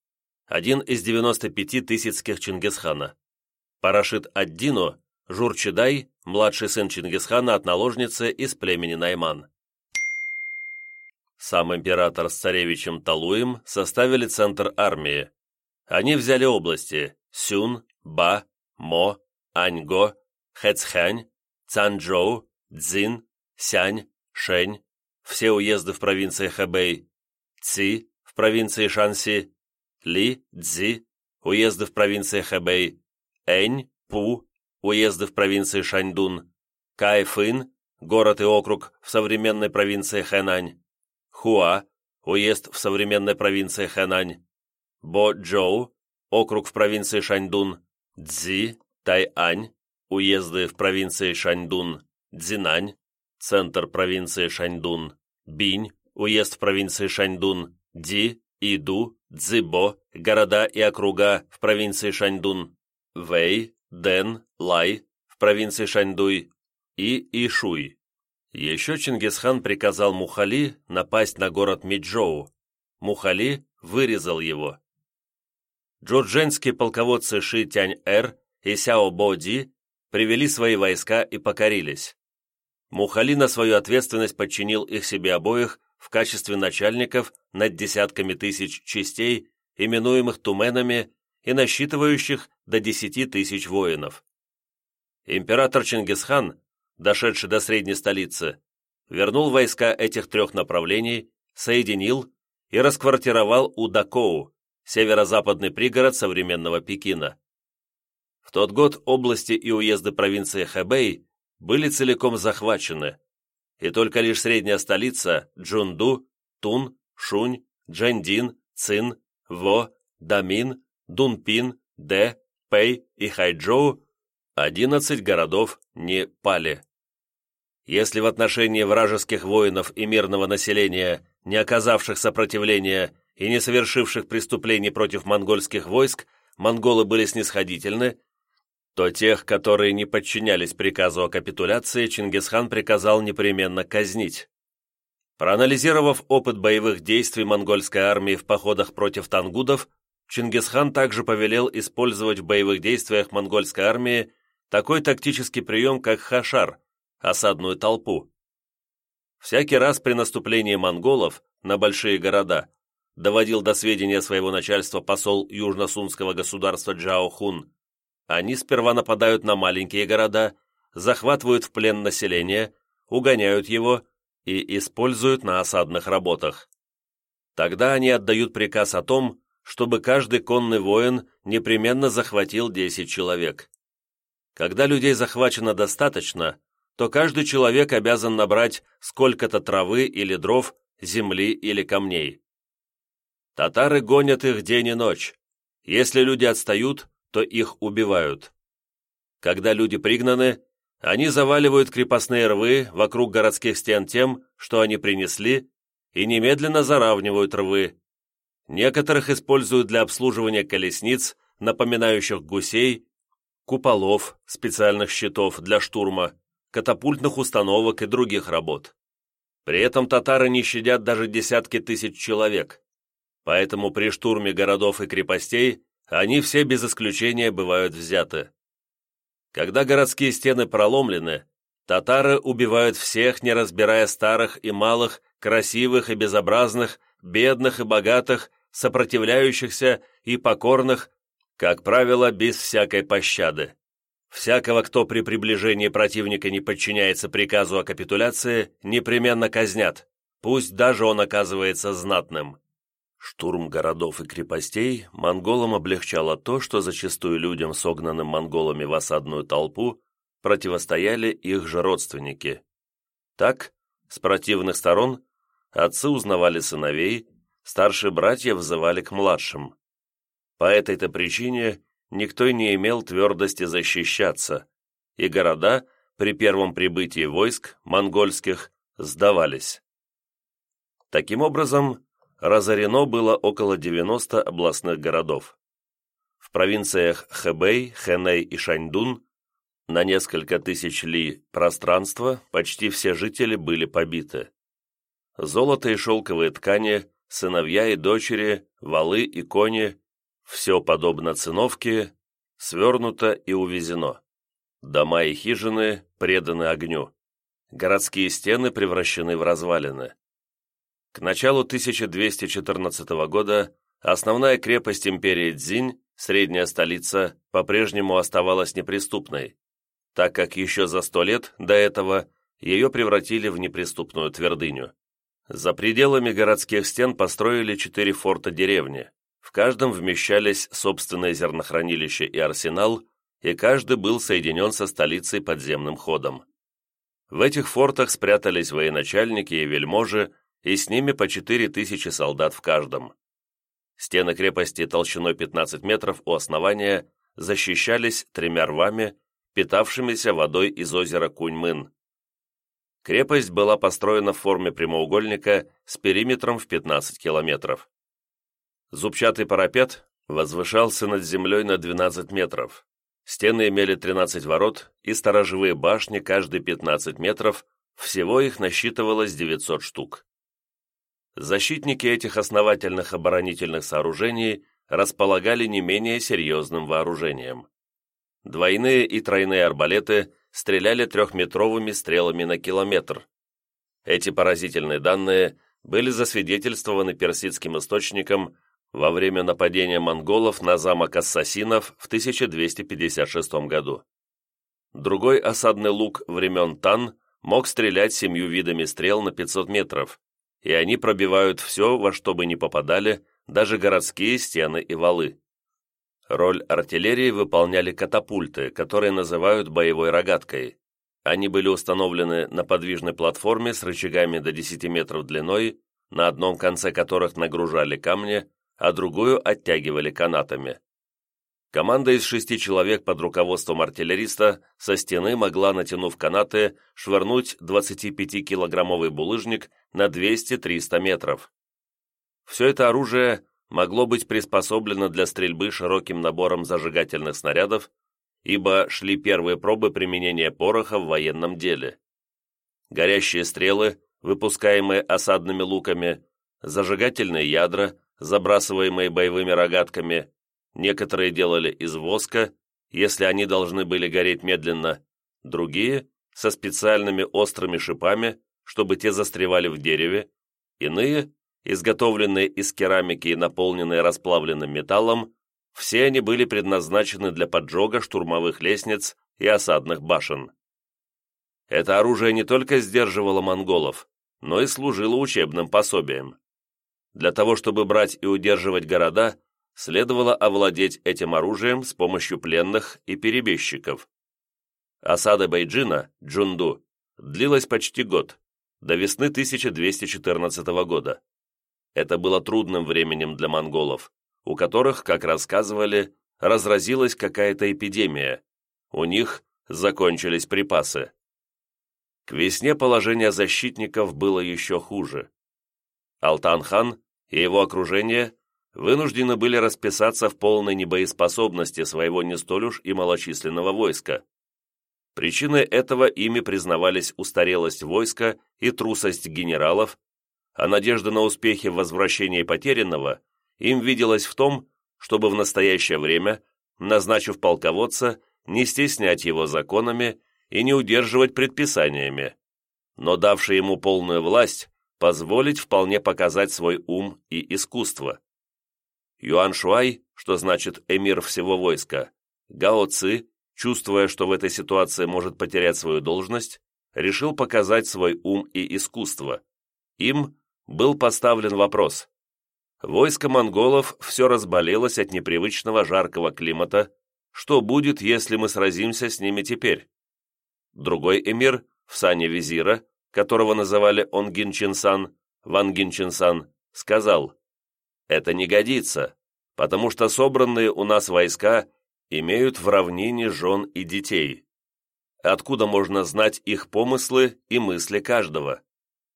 один из 95 тысячских Чингисхана. Парашит Аддино, Журчедай, младший сын Чингисхана от наложницы из племени Найман. Сам император с царевичем Талуем составили центр армии. Они взяли области Сюн, Ба, Мо, Аньго, Хэцхань, Цанчжоу, Цзин, Сянь, Шэнь, все уезды в провинции Хэбэй, Ци в провинции Шанси, Ли, Цзи, уезды в провинции Хэбэй, Энь, Пу, уезды в провинции Шаньдун, Кайфын, город и округ в современной провинции Хэнань, Хуа, уезд в современной провинции Хэнань, Бо-Джоу, округ в провинции Шаньдун, Цзи, Тайань, уезды в провинции Шаньдун, Цзинань, центр провинции Шаньдун, Бинь, уезд в провинции Шаньдун, Ди, Иду, Цзибо, города и округа в провинции Шаньдун, Вэй, Дэн, Лай в провинции Шаньдуй и Ишуй. Еще Чингисхан приказал Мухали напасть на город Миджоу. Мухали вырезал его. Джурдженские полководцы Ши Тянь-Эр и Сяо Бо-Ди привели свои войска и покорились. Мухали на свою ответственность подчинил их себе обоих в качестве начальников над десятками тысяч частей, именуемых туменами и насчитывающих до десяти тысяч воинов. Император Чингисхан дошедший до средней столицы, вернул войска этих трех направлений, соединил и расквартировал у Дакоу, северо-западный пригород современного Пекина. В тот год области и уезды провинции Хэбэй были целиком захвачены, и только лишь средняя столица Джунду, Тун, Шунь, Джандин, Цин, Во, Дамин, Дунпин, Дэ, Пэй и Хайчжоу 11 городов не пали. Если в отношении вражеских воинов и мирного населения, не оказавших сопротивления и не совершивших преступлений против монгольских войск, монголы были снисходительны, то тех, которые не подчинялись приказу о капитуляции, Чингисхан приказал непременно казнить. Проанализировав опыт боевых действий монгольской армии в походах против тангудов, Чингисхан также повелел использовать в боевых действиях монгольской армии такой тактический прием, как хашар, осадную толпу. Всякий раз при наступлении монголов на большие города доводил до сведения своего начальства посол южно-сунского государства Джао Хун. Они сперва нападают на маленькие города, захватывают в плен население, угоняют его и используют на осадных работах. Тогда они отдают приказ о том, чтобы каждый конный воин непременно захватил 10 человек. Когда людей захвачено достаточно, то каждый человек обязан набрать сколько-то травы или дров, земли или камней. Татары гонят их день и ночь. Если люди отстают, то их убивают. Когда люди пригнаны, они заваливают крепостные рвы вокруг городских стен тем, что они принесли, и немедленно заравнивают рвы. Некоторых используют для обслуживания колесниц, напоминающих гусей, куполов, специальных щитов для штурма, катапультных установок и других работ. При этом татары не щадят даже десятки тысяч человек, поэтому при штурме городов и крепостей они все без исключения бывают взяты. Когда городские стены проломлены, татары убивают всех, не разбирая старых и малых, красивых и безобразных, бедных и богатых, сопротивляющихся и покорных, как правило, без всякой пощады. Всякого, кто при приближении противника не подчиняется приказу о капитуляции, непременно казнят, пусть даже он оказывается знатным. Штурм городов и крепостей монголам облегчало то, что зачастую людям, согнанным монголами в осадную толпу, противостояли их же родственники. Так, с противных сторон, отцы узнавали сыновей, старшие братья взывали к младшим. По этой-то причине никто не имел твердости защищаться, и города при первом прибытии войск монгольских сдавались. Таким образом, разорено было около 90 областных городов. В провинциях Хэбэй, Хэнэй и Шаньдун на несколько тысяч ли пространства почти все жители были побиты. Золото и шелковые ткани, сыновья и дочери, валы и кони – все, подобно циновке, свернуто и увезено. Дома и хижины преданы огню. Городские стены превращены в развалины. К началу 1214 года основная крепость империи Цзинь, средняя столица, по-прежнему оставалась неприступной, так как еще за сто лет до этого ее превратили в неприступную твердыню. За пределами городских стен построили четыре форта деревни. В каждом вмещались собственное зернохранилище и арсенал, и каждый был соединен со столицей подземным ходом. В этих фортах спрятались военачальники и вельможи, и с ними по четыре тысячи солдат в каждом. Стены крепости толщиной 15 метров у основания защищались тремя рвами, питавшимися водой из озера Куньмын. Крепость была построена в форме прямоугольника с периметром в 15 километров. Зубчатый парапет возвышался над землей на 12 метров. Стены имели 13 ворот и сторожевые башни каждые 15 метров, всего их насчитывалось 900 штук. Защитники этих основательных оборонительных сооружений располагали не менее серьезным вооружением. Двойные и тройные арбалеты стреляли трехметровыми стрелами на километр. Эти поразительные данные были засвидетельствованы персидским источником во время нападения монголов на замок Ассасинов в 1256 году. Другой осадный лук времен Тан мог стрелять семью видами стрел на 500 метров, и они пробивают все, во что бы ни попадали, даже городские стены и валы. Роль артиллерии выполняли катапульты, которые называют боевой рогаткой. Они были установлены на подвижной платформе с рычагами до 10 метров длиной, на одном конце которых нагружали камни, а другую оттягивали канатами. Команда из шести человек под руководством артиллериста со стены могла, натянув канаты, швырнуть 25-килограммовый булыжник на 200-300 метров. Все это оружие могло быть приспособлено для стрельбы широким набором зажигательных снарядов, ибо шли первые пробы применения пороха в военном деле. Горящие стрелы, выпускаемые осадными луками, зажигательные ядра, забрасываемые боевыми рогатками, некоторые делали из воска, если они должны были гореть медленно, другие – со специальными острыми шипами, чтобы те застревали в дереве, иные изготовленные из керамики и наполненные расплавленным металлом, все они были предназначены для поджога штурмовых лестниц и осадных башен. Это оружие не только сдерживало монголов, но и служило учебным пособием. Для того, чтобы брать и удерживать города, следовало овладеть этим оружием с помощью пленных и перебежчиков. Осада Байджина, Джунду, длилась почти год, до весны 1214 года. Это было трудным временем для монголов, у которых, как рассказывали, разразилась какая-то эпидемия. У них закончились припасы. К весне положение защитников было еще хуже. Алтан-хан и его окружение вынуждены были расписаться в полной небоеспособности своего не столь уж и малочисленного войска. Причиной этого ими признавались устарелость войска и трусость генералов, а надежда на успехи в возвращении потерянного им виделась в том, чтобы в настоящее время, назначив полководца, не стеснять его законами и не удерживать предписаниями, но давший ему полную власть, позволить вполне показать свой ум и искусство. Юан Шуай, что значит «эмир всего войска», Гао Ци, чувствуя, что в этой ситуации может потерять свою должность, решил показать свой ум и искусство. Им был поставлен вопрос. Войско монголов все разболелось от непривычного жаркого климата. Что будет, если мы сразимся с ними теперь? Другой эмир, в сане визира, которого называли Онгин Чинсан, Вангин Чинсан, сказал, «Это не годится, потому что собранные у нас войска имеют в равнине жен и детей. Откуда можно знать их помыслы и мысли каждого?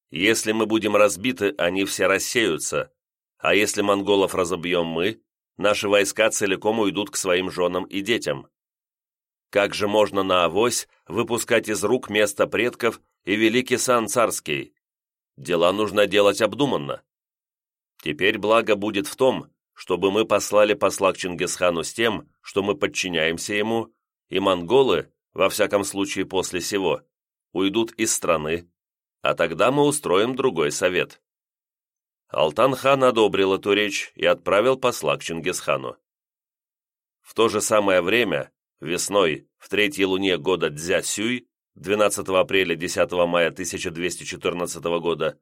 Если мы будем разбиты, они все рассеются, а если монголов разобьем мы, наши войска целиком уйдут к своим женам и детям. Как же можно на авось выпускать из рук место предков и великий сан царский? Дела нужно делать обдуманно. Теперь благо будет в том, чтобы мы послали посла к Чингисхану с тем, что мы подчиняемся ему, и монголы, во всяком случае после сего, уйдут из страны, а тогда мы устроим другой совет. Алтан-хан одобрил эту речь и отправил посла к Чингисхану. В то же самое время, весной, в третьей луне года Дзя-Сюй, 12 апреля 10 мая 1214 года,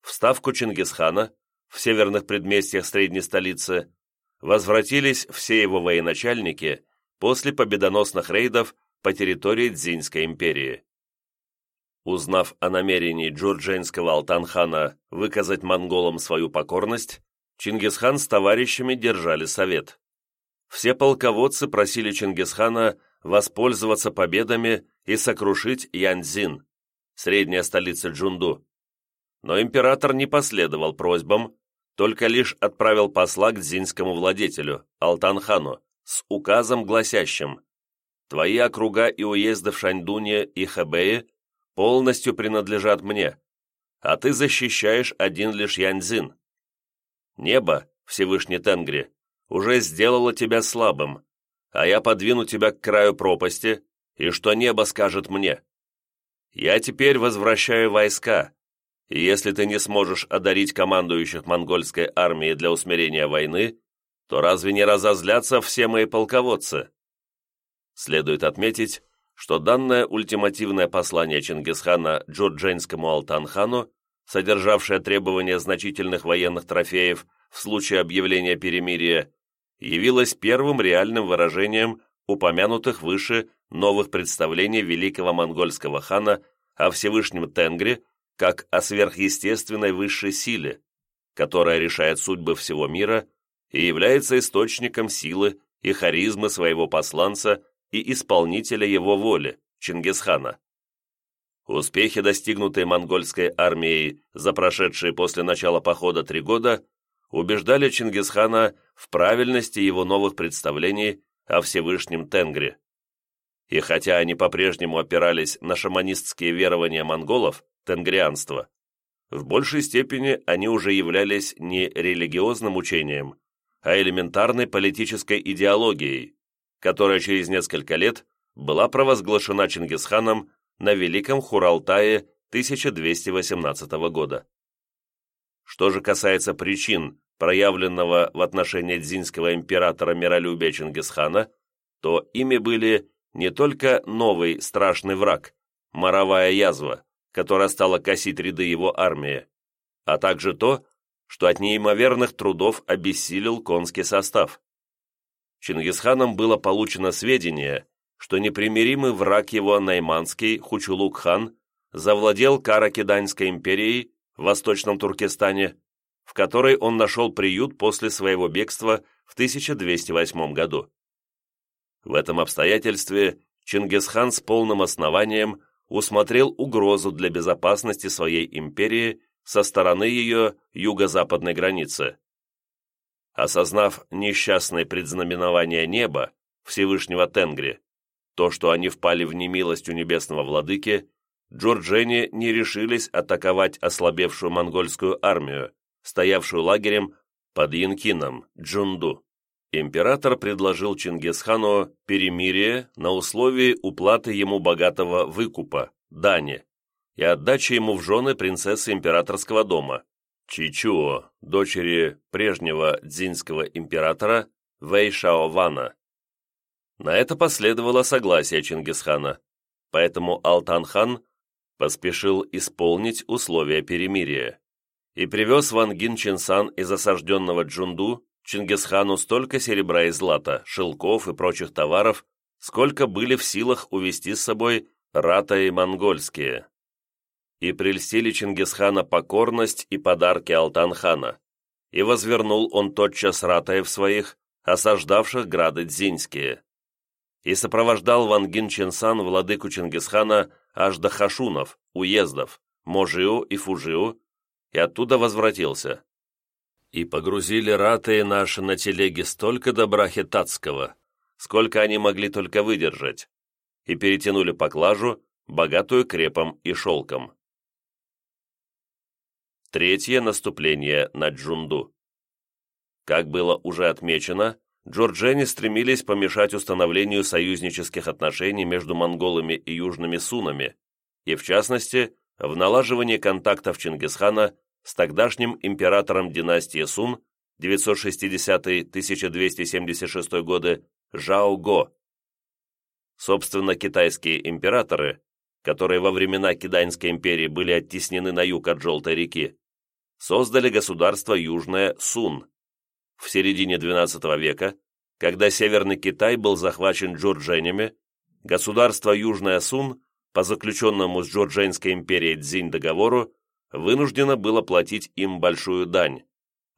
в ставку Чингисхана, в северных предместьях средней столицы, возвратились все его военачальники после победоносных рейдов по территории Дзиньской империи. Узнав о намерении джурдженского Алтанхана выказать монголам свою покорность, Чингисхан с товарищами держали совет. Все полководцы просили Чингисхана воспользоваться победами и сокрушить Яньцзин, средняя столица Джунду. Но император не последовал просьбам, только лишь отправил посла к дзинскому владетелю, Алтанхану, с указом гласящим «Твои округа и уезды в Шаньдуне и Хэбэе полностью принадлежат мне, а ты защищаешь один лишь Яньцзин. Небо, Всевышний Тенгри, уже сделало тебя слабым, а я подвину тебя к краю пропасти, и что небо скажет мне? Я теперь возвращаю войска, если ты не сможешь одарить командующих монгольской армией для усмирения войны, то разве не разозлятся все мои полководцы? Следует отметить, что данное ультимативное послание Чингисхана Джурдженскому Алтанхану, содержавшее требования значительных военных трофеев в случае объявления перемирия, явилось первым реальным выражением упомянутых выше новых представлений великого монгольского хана о Всевышнем Тенгре как о сверхъестественной высшей силе, которая решает судьбы всего мира и является источником силы и харизмы своего посланца и исполнителя его воли, Чингисхана. Успехи, достигнутые монгольской армией за прошедшие после начала похода три года, убеждали Чингисхана в правильности его новых представлений о Всевышнем Тенгре. И хотя они по-прежнему опирались на шаманистские верования монголов, тенгрианство, в большей степени они уже являлись не религиозным учением, а элементарной политической идеологией, которая через несколько лет была провозглашена Чингисханом на Великом Хуралтае 1218 года. Что же касается причин, проявленного в отношении дзинского императора миролюбия Чингисхана, то ими были не только новый страшный враг, моровая язва, которая стала косить ряды его армии, а также то, что от неимоверных трудов обессилел конский состав. Чингисханом было получено сведение, что непримиримый враг его Найманский Хучулук-хан завладел Каракиданьской империей в Восточном Туркестане, в которой он нашел приют после своего бегства в 1208 году. В этом обстоятельстве Чингисхан с полным основанием усмотрел угрозу для безопасности своей империи со стороны ее юго-западной границы. Осознав несчастное предзнаменование неба, Всевышнего Тенгри, то, что они впали в немилость у небесного владыки, Джорджени не решились атаковать ослабевшую монгольскую армию, стоявшую лагерем под Янкином, Джунду. Император предложил Чингисхану перемирие на условии уплаты ему богатого выкупа, дани, и отдачи ему в жены принцессы императорского дома, Чичуо, дочери прежнего дзинского императора Вэйшаована. На это последовало согласие Чингисхана, поэтому Алтан-хан поспешил исполнить условия перемирия и привез Вангин Чинсан из осажденного Джунду Чингисхану столько серебра и злата, шелков и прочих товаров, сколько были в силах увести с собой рата и монгольские. И прельстили Чингисхана покорность и подарки Алтанхана, и возвернул он тотчас ратаев своих, осаждавших грады Дзинские, и сопровождал Вангин Чинсан владыку Чингисхана аж до Хашунов, уездов, Можиу и Фужиу, и оттуда возвратился. И погрузили ратые наши на телеги столько добра хитатского, сколько они могли только выдержать, и перетянули поклажу, богатую крепом и шелком. Третье наступление на Джунду. Как было уже отмечено, джорджени стремились помешать установлению союзнических отношений между монголами и южными сунами, и в частности, в налаживании контактов Чингисхана с тогдашним императором династии Сун 960-1276 годы Жао Го. Собственно, китайские императоры, которые во времена Киданьской империи были оттеснены на юг от Желтой реки, создали государство Южное Сун. В середине XII века, когда Северный Китай был захвачен джурдженями, государство Южное Сун по заключенному с Джорджейнской империей Цзинь договору вынуждено было платить им большую дань,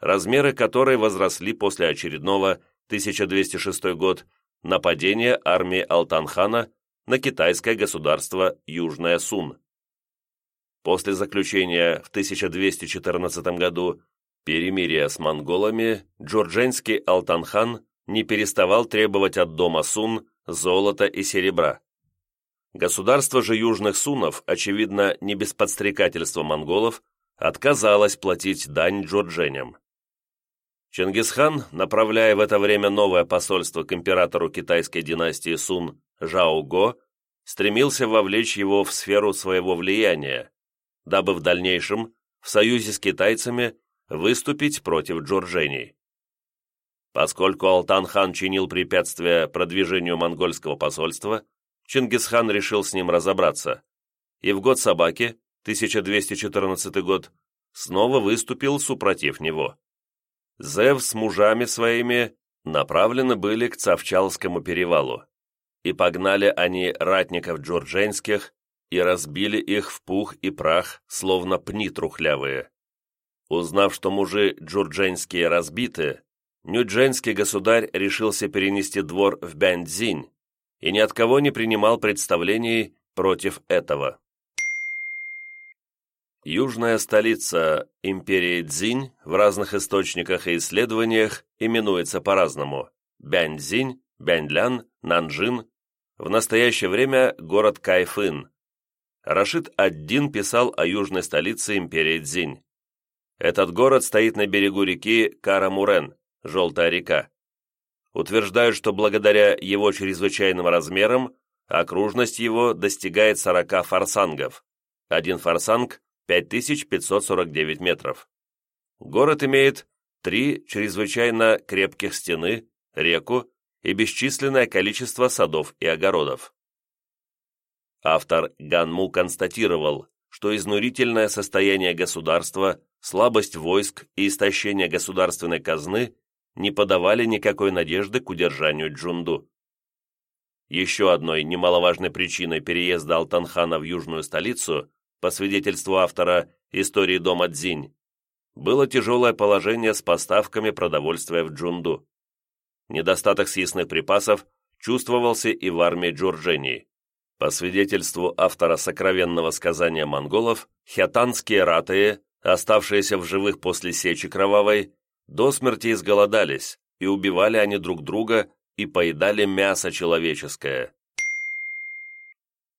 размеры которой возросли после очередного 1206 год нападения армии Алтанхана на китайское государство Южная Сун. После заключения в 1214 году перемирия с монголами, джордженский Алтанхан не переставал требовать от дома Сун золота и серебра. Государство же южных сунов, очевидно, не без подстрекательства монголов, отказалось платить дань джордженям. Чингисхан, направляя в это время новое посольство к императору китайской династии Сун Жао Го, стремился вовлечь его в сферу своего влияния, дабы в дальнейшем, в союзе с китайцами, выступить против джорджений. Поскольку Алтан-хан чинил препятствия продвижению монгольского посольства, Чингисхан решил с ним разобраться, и в год собаки, 1214 год, снова выступил супротив него. Зев с мужами своими направлены были к Цавчалскому перевалу, и погнали они ратников джурдженских и разбили их в пух и прах, словно пни трухлявые. Узнав, что мужи джурдженские разбиты, Нюдженский государь решился перенести двор в Бяньцзинь, и ни от кого не принимал представлений против этого. Южная столица империи Цзинь в разных источниках и исследованиях именуется по-разному – Бяньцзинь, Бяньлян, Нанжин, в настоящее время город Кайфын. Рашид Ад-Дин писал о южной столице империи Цзинь. Этот город стоит на берегу реки Карамурен, Желтая река утверждают, что благодаря его чрезвычайным размерам окружность его достигает 40 форсангов. Один форсанг – 5549 метров. Город имеет три чрезвычайно крепких стены, реку и бесчисленное количество садов и огородов. Автор Ганму констатировал, что изнурительное состояние государства, слабость войск и истощение государственной казны не подавали никакой надежды к удержанию Джунду. Еще одной немаловажной причиной переезда Алтанхана в южную столицу, по свидетельству автора «Истории дома Дзинь», было тяжелое положение с поставками продовольствия в Джунду. Недостаток съестных припасов чувствовался и в армии Джурджении. По свидетельству автора сокровенного сказания монголов, хятанские ратые, оставшиеся в живых после Сечи Кровавой, до смерти изголодались, и убивали они друг друга и поедали мясо человеческое.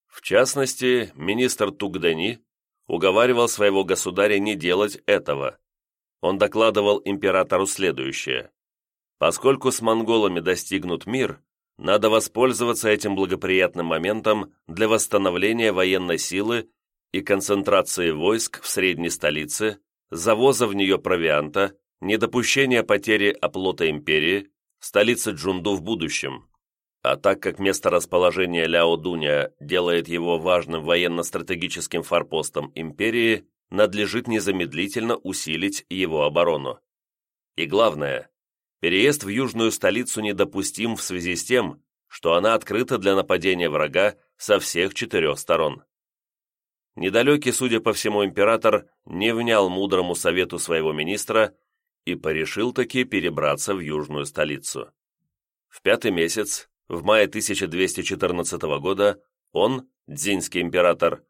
В частности, министр Тугдени уговаривал своего государя не делать этого. Он докладывал императору следующее. Поскольку с монголами достигнут мир, надо воспользоваться этим благоприятным моментом для восстановления военной силы и концентрации войск в средней столице, завоза в нее провианта, недопущение потери оплота империи, столицы Джунду в будущем. А так как место расположения Ляо-Дуня делает его важным военно-стратегическим форпостом империи, надлежит незамедлительно усилить его оборону. И главное, переезд в южную столицу недопустим в связи с тем, что она открыта для нападения врага со всех четырех сторон. Недалекий, судя по всему, император не внял мудрому совету своего министра и порешил таки перебраться в южную столицу. В пятый месяц, в мае 1214 года, он, дзинский император,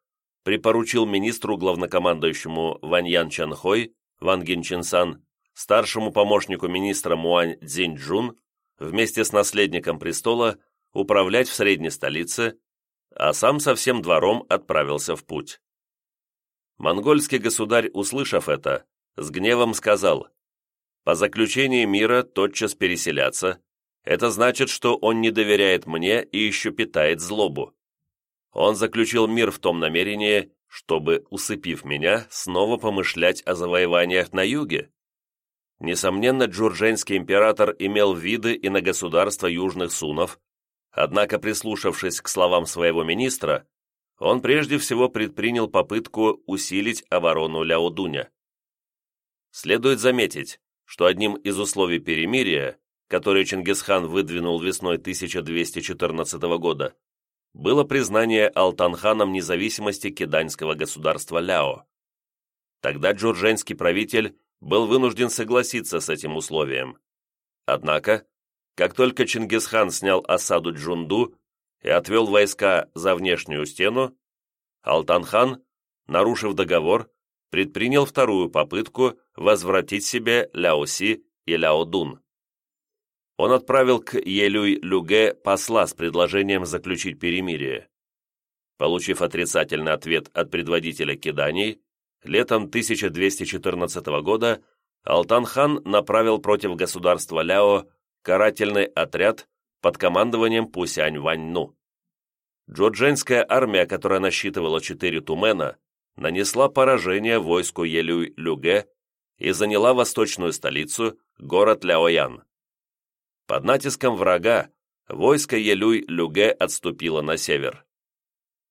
припоручил министру главнокомандующему Ваньян Чанхой, Ван Гинчинсан, старшему помощнику министра Муань Цзиньчжун вместе с наследником престола управлять в средней столице, а сам со всем двором отправился в путь. Монгольский государь, услышав это, с гневом сказал, «По заключении мира тотчас переселяться, это значит, что он не доверяет мне и еще питает злобу. Он заключил мир в том намерении, чтобы, усыпив меня, снова помышлять о завоеваниях на юге. Несомненно, джурженский император имел виды и на государство южных сунов, однако, прислушавшись к словам своего министра, он прежде всего предпринял попытку усилить оборону Ляодуня. Следует заметить, что одним из условий перемирия, которое Чингисхан выдвинул весной 1214 года, было признание Алтанханом независимости киданьского государства Ляо. Тогда джурженский правитель был вынужден согласиться с этим условием. Однако, как только Чингисхан снял осаду Джунду и отвел войска за внешнюю стену, Алтанхан, нарушив договор, предпринял вторую попытку возвратить себе Ляоси и Ляодун он отправил к Елюй-Люге посла с предложением заключить перемирие. Получив отрицательный ответ от предводителя киданий, летом 1214 года Алтан-хан направил против государства Ляо карательный отряд под командованием Пусянь-Ваньну. Джодженская армия, которая насчитывала четыре тумена, нанесла поражение войску Елюй-Люге и заняла восточную столицу, город Ляоян. Под натиском врага войско Елюй-Люге отступило на север.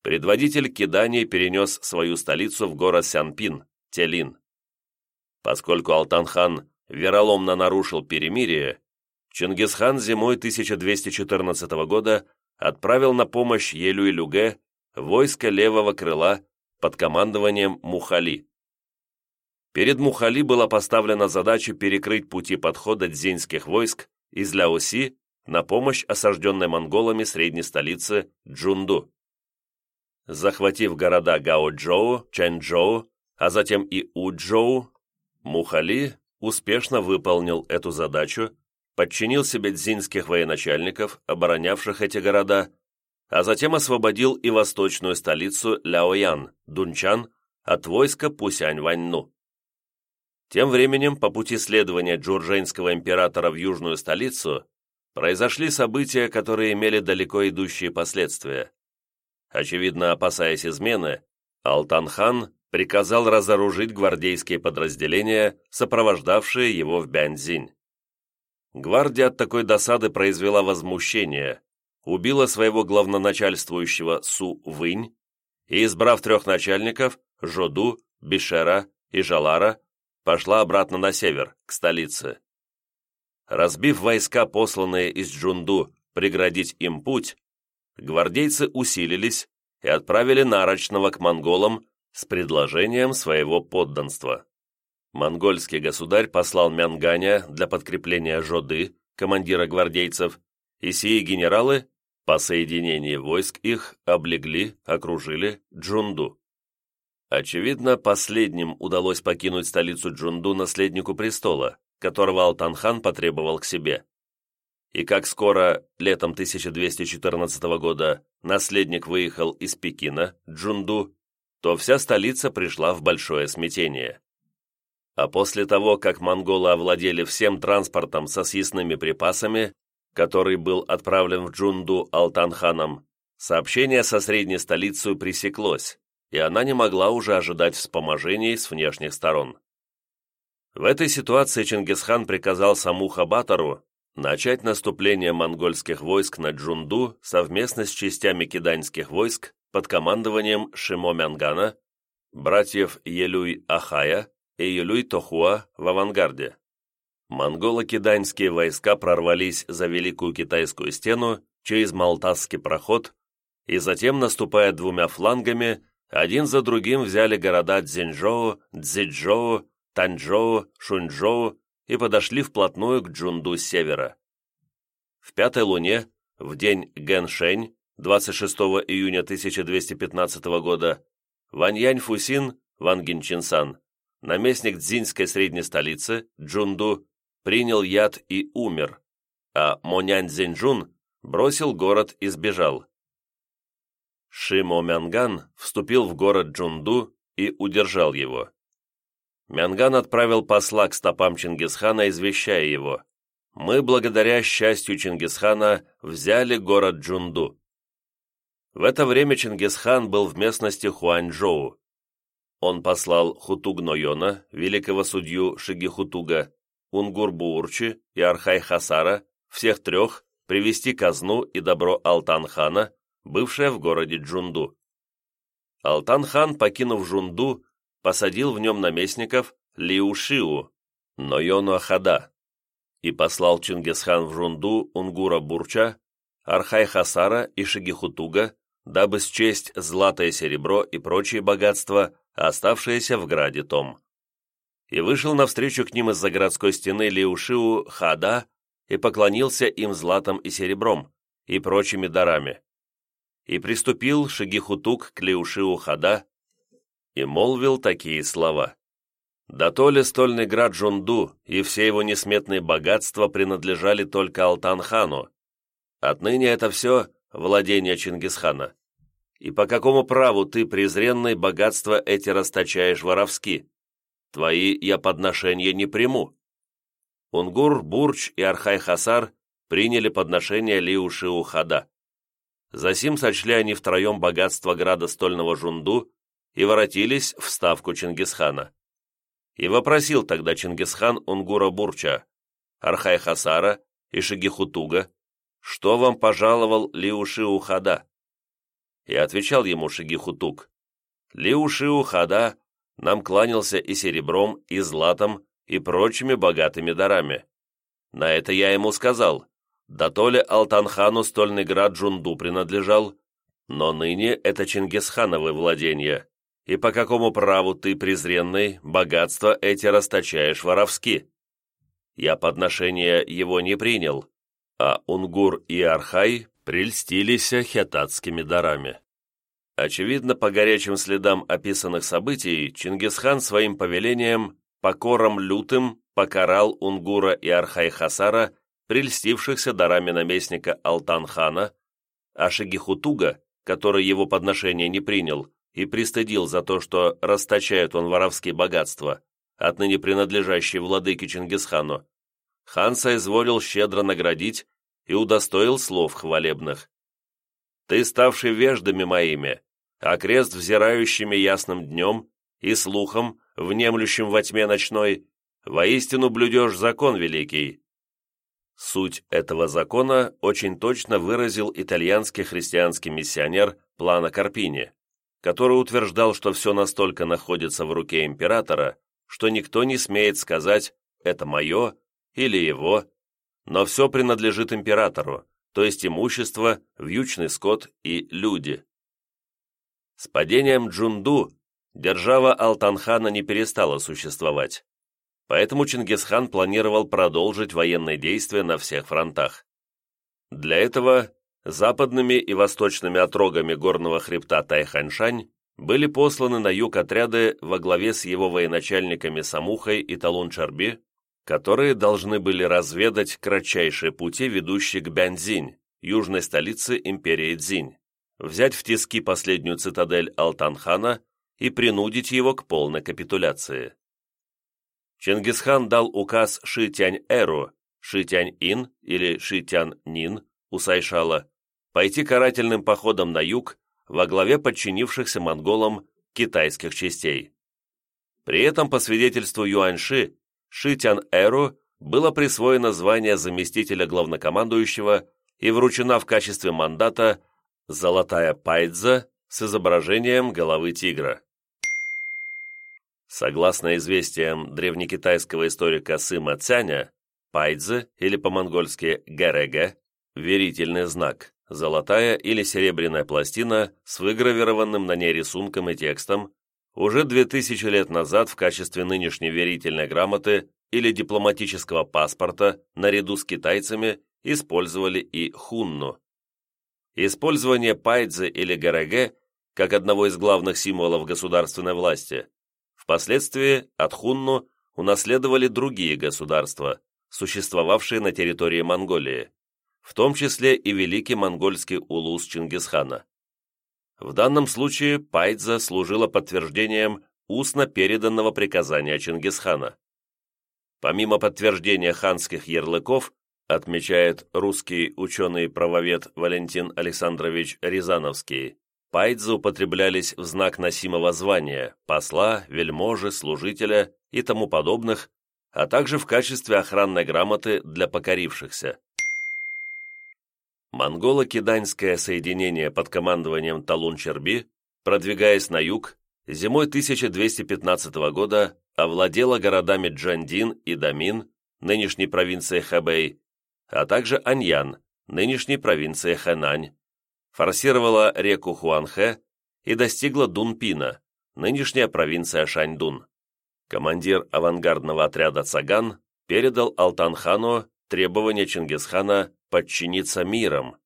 Предводитель киданий перенес свою столицу в город Сянпин, Телин. Поскольку Алтан-хан вероломно нарушил перемирие, Чингисхан зимой 1214 года отправил на помощь Елюй-Люге войско левого крыла под командованием Мухали. Перед Мухали была поставлена задача перекрыть пути подхода дзиньских войск из Ляоси на помощь осажденной монголами средней столицы Джунду. Захватив города Гаоджоу, Чэньчжоу, а затем и Уджоу, Мухали успешно выполнил эту задачу, подчинил себе дзинских военачальников, оборонявших эти города, а затем освободил и восточную столицу Ляоян, Дунчан, от войска Пусянь-Ваньну. Тем временем, по пути следования джурженского императора в южную столицу, произошли события, которые имели далеко идущие последствия. Очевидно, опасаясь измены, Алтан-хан приказал разоружить гвардейские подразделения, сопровождавшие его в Бяньцзинь. Гвардия от такой досады произвела возмущение, убила своего главноначальствующего Су Вынь и, избрав трех начальников, Жоду, Бишера и Жалара, пошла обратно на север, к столице. Разбив войска, посланные из Джунду, преградить им путь, гвардейцы усилились и отправили Нарочного к монголам с предложением своего подданства. Монгольский государь послал Мянганя для подкрепления Жоды, командира гвардейцев, и сии генералы, по соединении войск их, облегли, окружили Джунду. Очевидно, последним удалось покинуть столицу Джунду наследнику престола, которого Алтанхан потребовал к себе. И как скоро, летом 1214 года, наследник выехал из Пекина, Джунду, то вся столица пришла в большое смятение. А после того, как монголы овладели всем транспортом со съестными припасами, который был отправлен в Джунду Алтанханом, сообщение со средней столицей пресеклось, и она не могла уже ожидать вспоможений с внешних сторон. В этой ситуации Чингисхан приказал саму Хабатару начать наступление монгольских войск на Джунду совместно с частями киданьских войск под командованием Шимо Мянгана, братьев Елюй-Ахая и Елюй-Тохуа в авангарде. Монголо-киданьские войска прорвались за Великую Китайскую стену через Малтасский проход и затем, наступая двумя флангами, один за другим взяли города Цзиньчжоу, Цзичжоу, Танчжоу, Шуньчжоу и подошли вплотную к Джунду с севера. В пятой луне, в день Гэншень, 26 июня 1215 года, Ваньянь Фусин, Ван Сан, наместник дзиньской средней столицы, Джунду, принял яд и умер, а Монянь Цзиньчжун бросил город и сбежал. Шимо Мянган вступил в город Джунду и удержал его. Мянган отправил посла к стопам Чингисхана, извещая его. «Мы, благодаря счастью Чингисхана, взяли город Джунду». В это время Чингисхан был в местности Хуанчжоу. Он послал Хутуг-Нойона, великого судью Шигихутуга, Унгур-Буурчи и Архай-Хасара, всех трех, привести казну и добро Алтан-хана, бывшее в городе Джунду. Алтан-хан, покинув Джунду, посадил в нем наместников Лиушиу, Нойону Ахада, и послал Чингисхан в Джунду Унгура-Бурча, Архай-Хасара и Шигихутуга, дабы счесть златое серебро и прочие богатства, оставшиеся в граде Том. И вышел навстречу к ним из-за городской стены Лиушиу Хада и поклонился им златом и серебром и прочими дарами. И приступил Шигихутук к Лиушиу Хада и молвил такие слова. «Да то ли стольный град Джунду и все его несметные богатства принадлежали только Алтан-хану. Отныне это все владение Чингисхана. И по какому праву ты, презренный, богатства эти расточаешь воровски? Твои я подношения не приму». Унгур, Бурч и Архай-Хасар приняли подношение Лиушиу-Хада. Засим сочли они втроем богатство града стольного Жунду и воротились в ставку Чингисхана. И вопросил тогда Чингисхан Унгура Бурча, Архай-Хасара и Шигихутуга, что вам пожаловал Лиушиу-Хада? И отвечал ему Шигихутуг, Лиушиу-Хада нам кланялся и серебром, и златом, и прочими богатыми дарами. На это я ему сказал, да то ли Алтанхану стольный град Джунду принадлежал, но ныне это Чингисхановы владения, и по какому праву ты, презренный, богатство эти расточаешь воровски? Я подношения его не принял, а Унгур и Архай прельстились хетатскими дарами. Очевидно, по горячим следам описанных событий, Чингисхан своим повелением покором лютым покарал Унгура и Архай-Хасара, прельстившихся дарами наместника Алтан-хана, а Шагихутуга, который его подношение не принял и пристыдил за то, что расточает он воровские богатства, отныне принадлежащие владыке Чингисхану, хан соизволил щедро наградить и удостоил слов хвалебных. «Ты, ставший веждами моими, а крест взирающими ясным днем и слухом, внемлющим во тьме ночной, воистину блюдешь закон великий». Суть этого закона очень точно выразил итальянский христианский миссионер Плано Карпини, который утверждал, что все настолько находится в руке императора, что никто не смеет сказать «это мое» или «его», но все принадлежит императору, то есть имущество, вьючный скот и люди. С падением Джунду держава Алтанхана не перестала существовать, поэтому Чингисхан планировал продолжить военные действия на всех фронтах. Для этого западными и восточными отрогами горного хребта Тайханьшань были посланы на юг отряды во главе с его военачальниками Самухой и Талун-Чарби, которые должны были разведать кратчайшие пути, ведущие к Бяньцзинь, южной столице империи Цзинь взять в тиски последнюю цитадель Алтанхана и принудить его к полной капитуляции. Чингисхан дал указ Шитянь-Эру, Шитянь-Ин или Шитян-Нин у Сайшала пойти карательным походом на юг во главе подчинившихся монголам китайских частей. При этом, по свидетельству Юаньши, Шитян-Эру было присвоено звание заместителя главнокомандующего и вручена в качестве мандата Золотая пайдза с изображением головы тигра. Согласно известиям древнекитайского историка Сыма Цяня, пайдзе, или по-монгольски гэрэгэ, верительный знак, золотая или серебряная пластина с выгравированным на ней рисунком и текстом, уже 2000 лет назад в качестве нынешней верительной грамоты или дипломатического паспорта наряду с китайцами использовали и хунну. Использование пайдзы или ГРГ как одного из главных символов государственной власти. Впоследствии от Хунну унаследовали другие государства, существовавшие на территории Монголии, в том числе и великий монгольский улус Чингисхана. В данном случае Пайдза служила подтверждением устно переданного приказания Чингисхана. Помимо подтверждения ханских ярлыков, отмечает русский ученый-правовед Валентин Александрович Рязановский, пайдзы употреблялись в знак носимого звания, посла, вельможи, служителя и тому подобных, а также в качестве охранной грамоты для покорившихся. Монголо-киданьское соединение под командованием Талун-Черби, продвигаясь на юг, зимой 1215 года овладела городами Джандин и Дамин, нынешней провинции Хэбэй, а также Аньян, нынешней провинции Хэнань, форсировала реку Хуанхэ и достигла Дунпина, нынешняя провинция Шаньдун. Командир авангардного отряда Цаган передал Алтанхану требование Чингисхана подчиниться миром.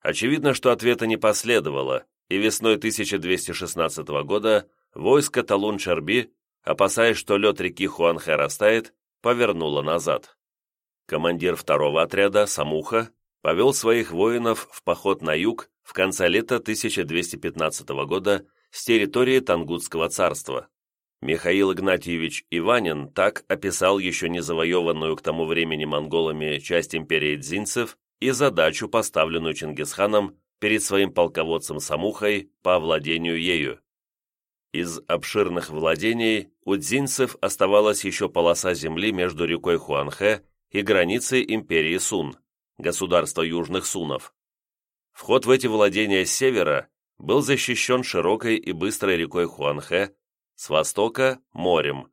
Очевидно, что ответа не последовало, и весной 1216 года войско Талун-Чарби опасаясь, что лед реки Хуанхэ растает, повернула назад. Командир второго отряда, Самуха, повел своих воинов в поход на юг в конце лета 1215 года с территории Тангутского царства. Михаил Игнатьевич Иванин так описал еще не завоеванную к тому времени монголами часть империи дзинцев и задачу, поставленную Чингисханом перед своим полководцем Самухой по овладению ею. Из обширных владений у дзинцев оставалась еще полоса земли между рекой Хуанхэ и границей империи Сун, государства южных сунов. Вход в эти владения с севера был защищен широкой и быстрой рекой Хуанхэ, с востока – морем.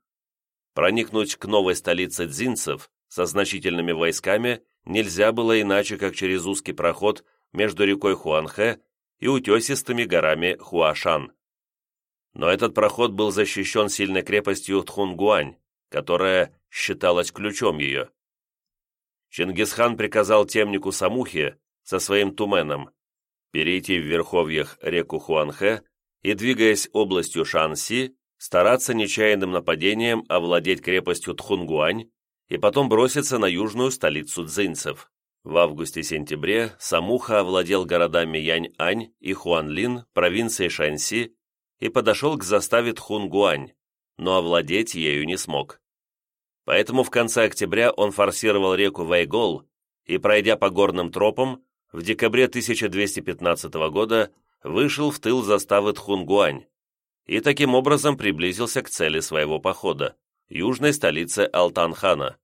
Проникнуть к новой столице дзинцев со значительными войсками нельзя было иначе, как через узкий проход между рекой Хуанхэ и утесистыми горами Хуашан но этот проход был защищен сильной крепостью Тхунгуань, которая считалась ключом ее. Чингисхан приказал темнику Самухе со своим туменом перейти в верховьях реку Хуанхэ и, двигаясь областью Шанси, стараться нечаянным нападением овладеть крепостью Тхунгуань и потом броситься на южную столицу дзинцев. В августе-сентябре Самуха овладел городами Янь-Ань и Хуанлин, провинцией Шанси, и подошел к заставе Тхунгуань, но овладеть ею не смог. Поэтому в конце октября он форсировал реку Вайгол и, пройдя по горным тропам, в декабре 1215 года вышел в тыл заставы Тхунгуань и таким образом приблизился к цели своего похода – южной столице Алтанхана.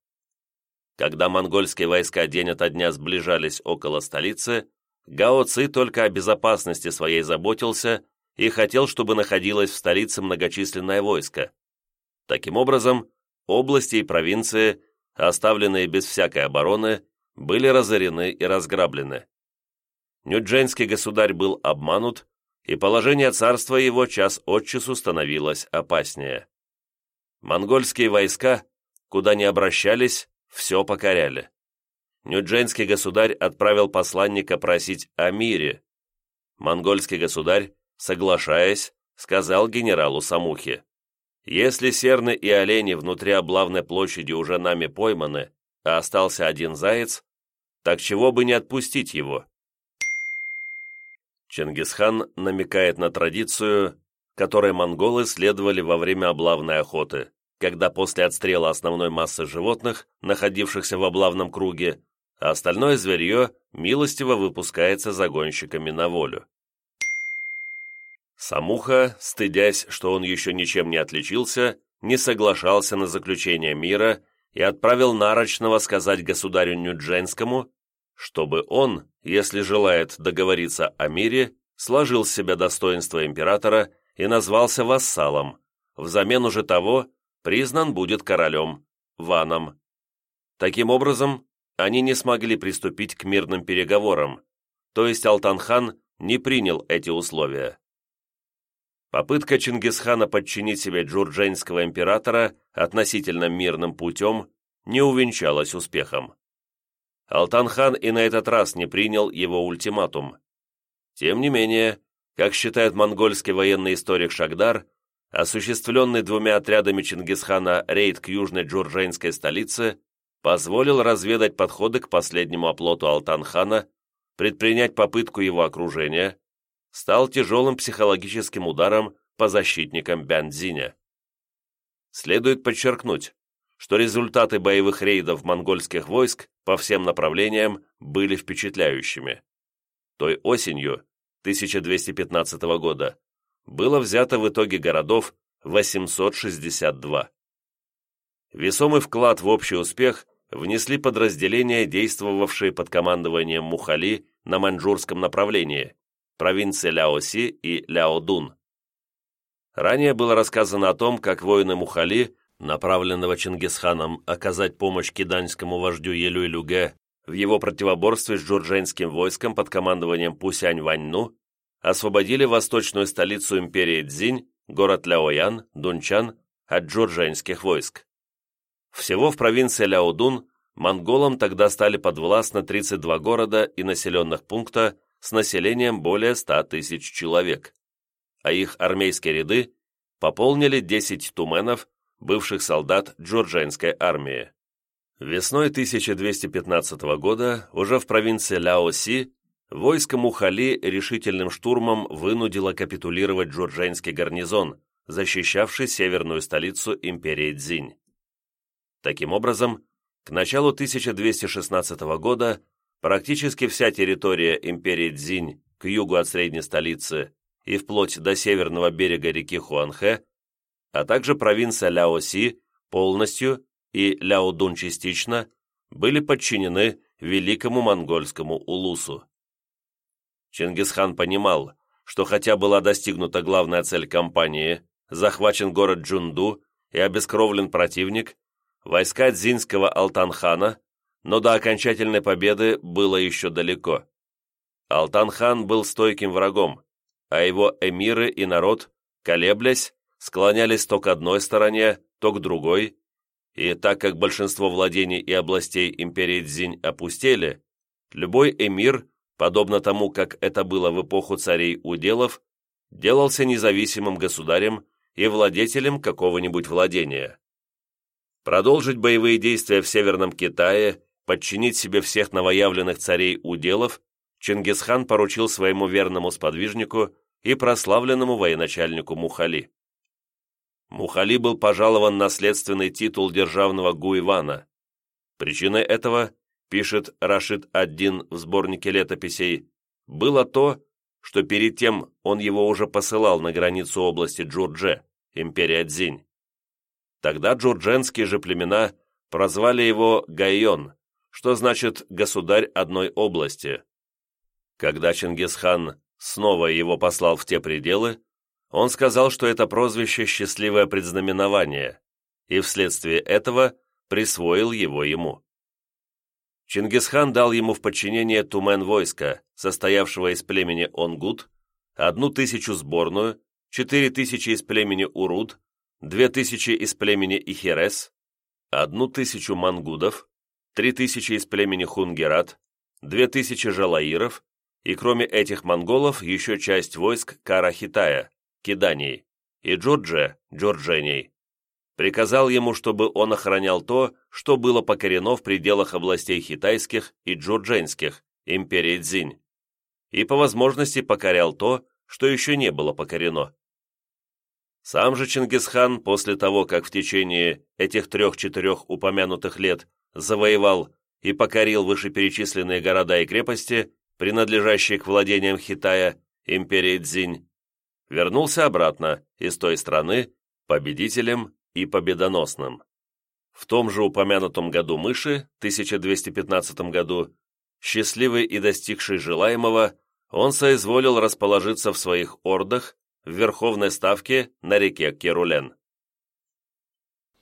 Когда монгольские войска день ото дня сближались около столицы, Гао Ци только о безопасности своей заботился и хотел, чтобы находилось в столице многочисленное войско. Таким образом, области и провинции, оставленные без всякой обороны, были разорены и разграблены. Нюдженский государь был обманут, и положение царства его час от часу становилось опаснее. Монгольские войска, куда ни обращались, все покоряли. Нюдженский государь отправил посланника просить о мире. Монгольский государь соглашаясь, сказал генералу Самухе, «Если серны и олени внутри облавной площади уже нами пойманы, а остался один заяц, так чего бы не отпустить его?» Чингисхан намекает на традицию, которой монголы следовали во время облавной охоты, когда после отстрела основной массы животных, находившихся в облавном круге, а остальное зверье милостиво выпускается загонщиками на волю. Самуха, стыдясь, что он еще ничем не отличился, не соглашался на заключение мира и отправил Нарочного сказать государю Нюдженскому, чтобы он, если желает договориться о мире, сложил с себя достоинство императора и назвался вассалом, взамен уже того признан будет королем, ваном. Таким образом, они не смогли приступить к мирным переговорам, то есть Алтанхан не принял эти условия. Попытка Чингисхана подчинить себе джурдженского императора относительно мирным путем не увенчалась успехом. Алтанхан и на этот раз не принял его ультиматум. Тем не менее, Как считает монгольский военный историк Шагдар, осуществленный двумя отрядами Чингисхана рейд к южной джуржейнской столице позволил разведать подходы к последнему оплоту Алтан-хана, предпринять попытку его окружения, стал тяжелым психологическим ударом по защитникам Бяньцзиня. Следует подчеркнуть, что результаты боевых рейдов монгольских войск по всем направлениям были впечатляющими. Той осенью 1215 года было взято в итоге городов 862. Весомый вклад в общий успех внесли подразделения, действовавшие под командованием Мухали на маньчжурском направлении, провинции Ляоси и Ляодун. Ранее было рассказано о том, как воины Мухали, направленного Чингисханом оказать помощь киданьскому вождю Елюй-Люге в его противоборстве с джурдженским войском под командованием Пусянь-Ваньну, освободили восточную столицу империи Цзинь, город Ляоян, Дунчан, от джурдженских войск. Всего в провинции Ляодун монголам тогда стали подвластны 32 города и населенных пункта с населением более 100 тысяч человек а их армейские ряды пополнили 10 туменов, бывших солдат Джорджианской армии. Весной 1215 года, уже в провинции Ляоси, войско Мухали решительным штурмом вынудило капитулировать джурджейнский гарнизон, защищавший северную столицу империи Цзинь. Таким образом, к началу 1216 года практически вся территория империи Цзинь к югу от средней столицы и вплоть до северного берега реки Хуанхэ, а также провинция Ляоси полностью и Ляодун частично были подчинены великому монгольскому улусу. Чингисхан понимал, что хотя была достигнута главная цель кампании, захвачен город Джунду и обескровлен противник, войска дзинского Алтанхана, но до окончательной победы было еще далеко. Алтанхан был стойким врагом, а его эмиры и народ, колеблясь, склонялись то к одной стороне, то к другой, и так как большинство владений и областей империи Цзинь опустели, любой эмир, подобно тому, как это было в эпоху царей уделов, делался независимым государем и владетелем какого-нибудь владения. Продолжить боевые действия в Северном Китае, подчинить себе всех новоявленных царей уделов Чингисхан поручил своему верному сподвижнику и прославленному военачальнику Мухали. Мухали был пожалован наследственный титул державного Гуйвана. Причиной этого, пишет Рашид Аддин в сборнике летописей, было то, что перед тем он его уже посылал на границу области Джурдже, империя Цзинь. Тогда джурдженские же племена прозвали его Гайон, что значит «государь одной области». Когда Чингисхан снова его послал в те пределы, он сказал, что это прозвище «счастливое предзнаменование», и вследствие этого присвоил его ему. Чингисхан дал ему в подчинение тумен войска, состоявшего из племени Онгут, одну тысячу сборную, четыре тысячи из племени Уруд, две тысячи из племени Ихерес, одну тысячу мангудов, три тысячи из племени Хунгерат, две тысячи жалаиров и кроме этих монголов еще часть войск Карахитая, Киданий, и Джордже, Джорджений. Приказал ему, чтобы он охранял то, что было покорено в пределах областей хитайских и джурдженских, империи Цзинь, и по возможности покорял то, что еще не было покорено. Сам же Чингисхан, после того, как в течение этих трех-четырех упомянутых лет завоевал и покорил вышеперечисленные города и крепости, принадлежащий к владениям Хитая, империи Цзинь, вернулся обратно из той страны победителем и победоносным. В том же упомянутом году мыши, 1215 году, счастливый и достигший желаемого, он соизволил расположиться в своих ордах в Верховной Ставке на реке Керулен.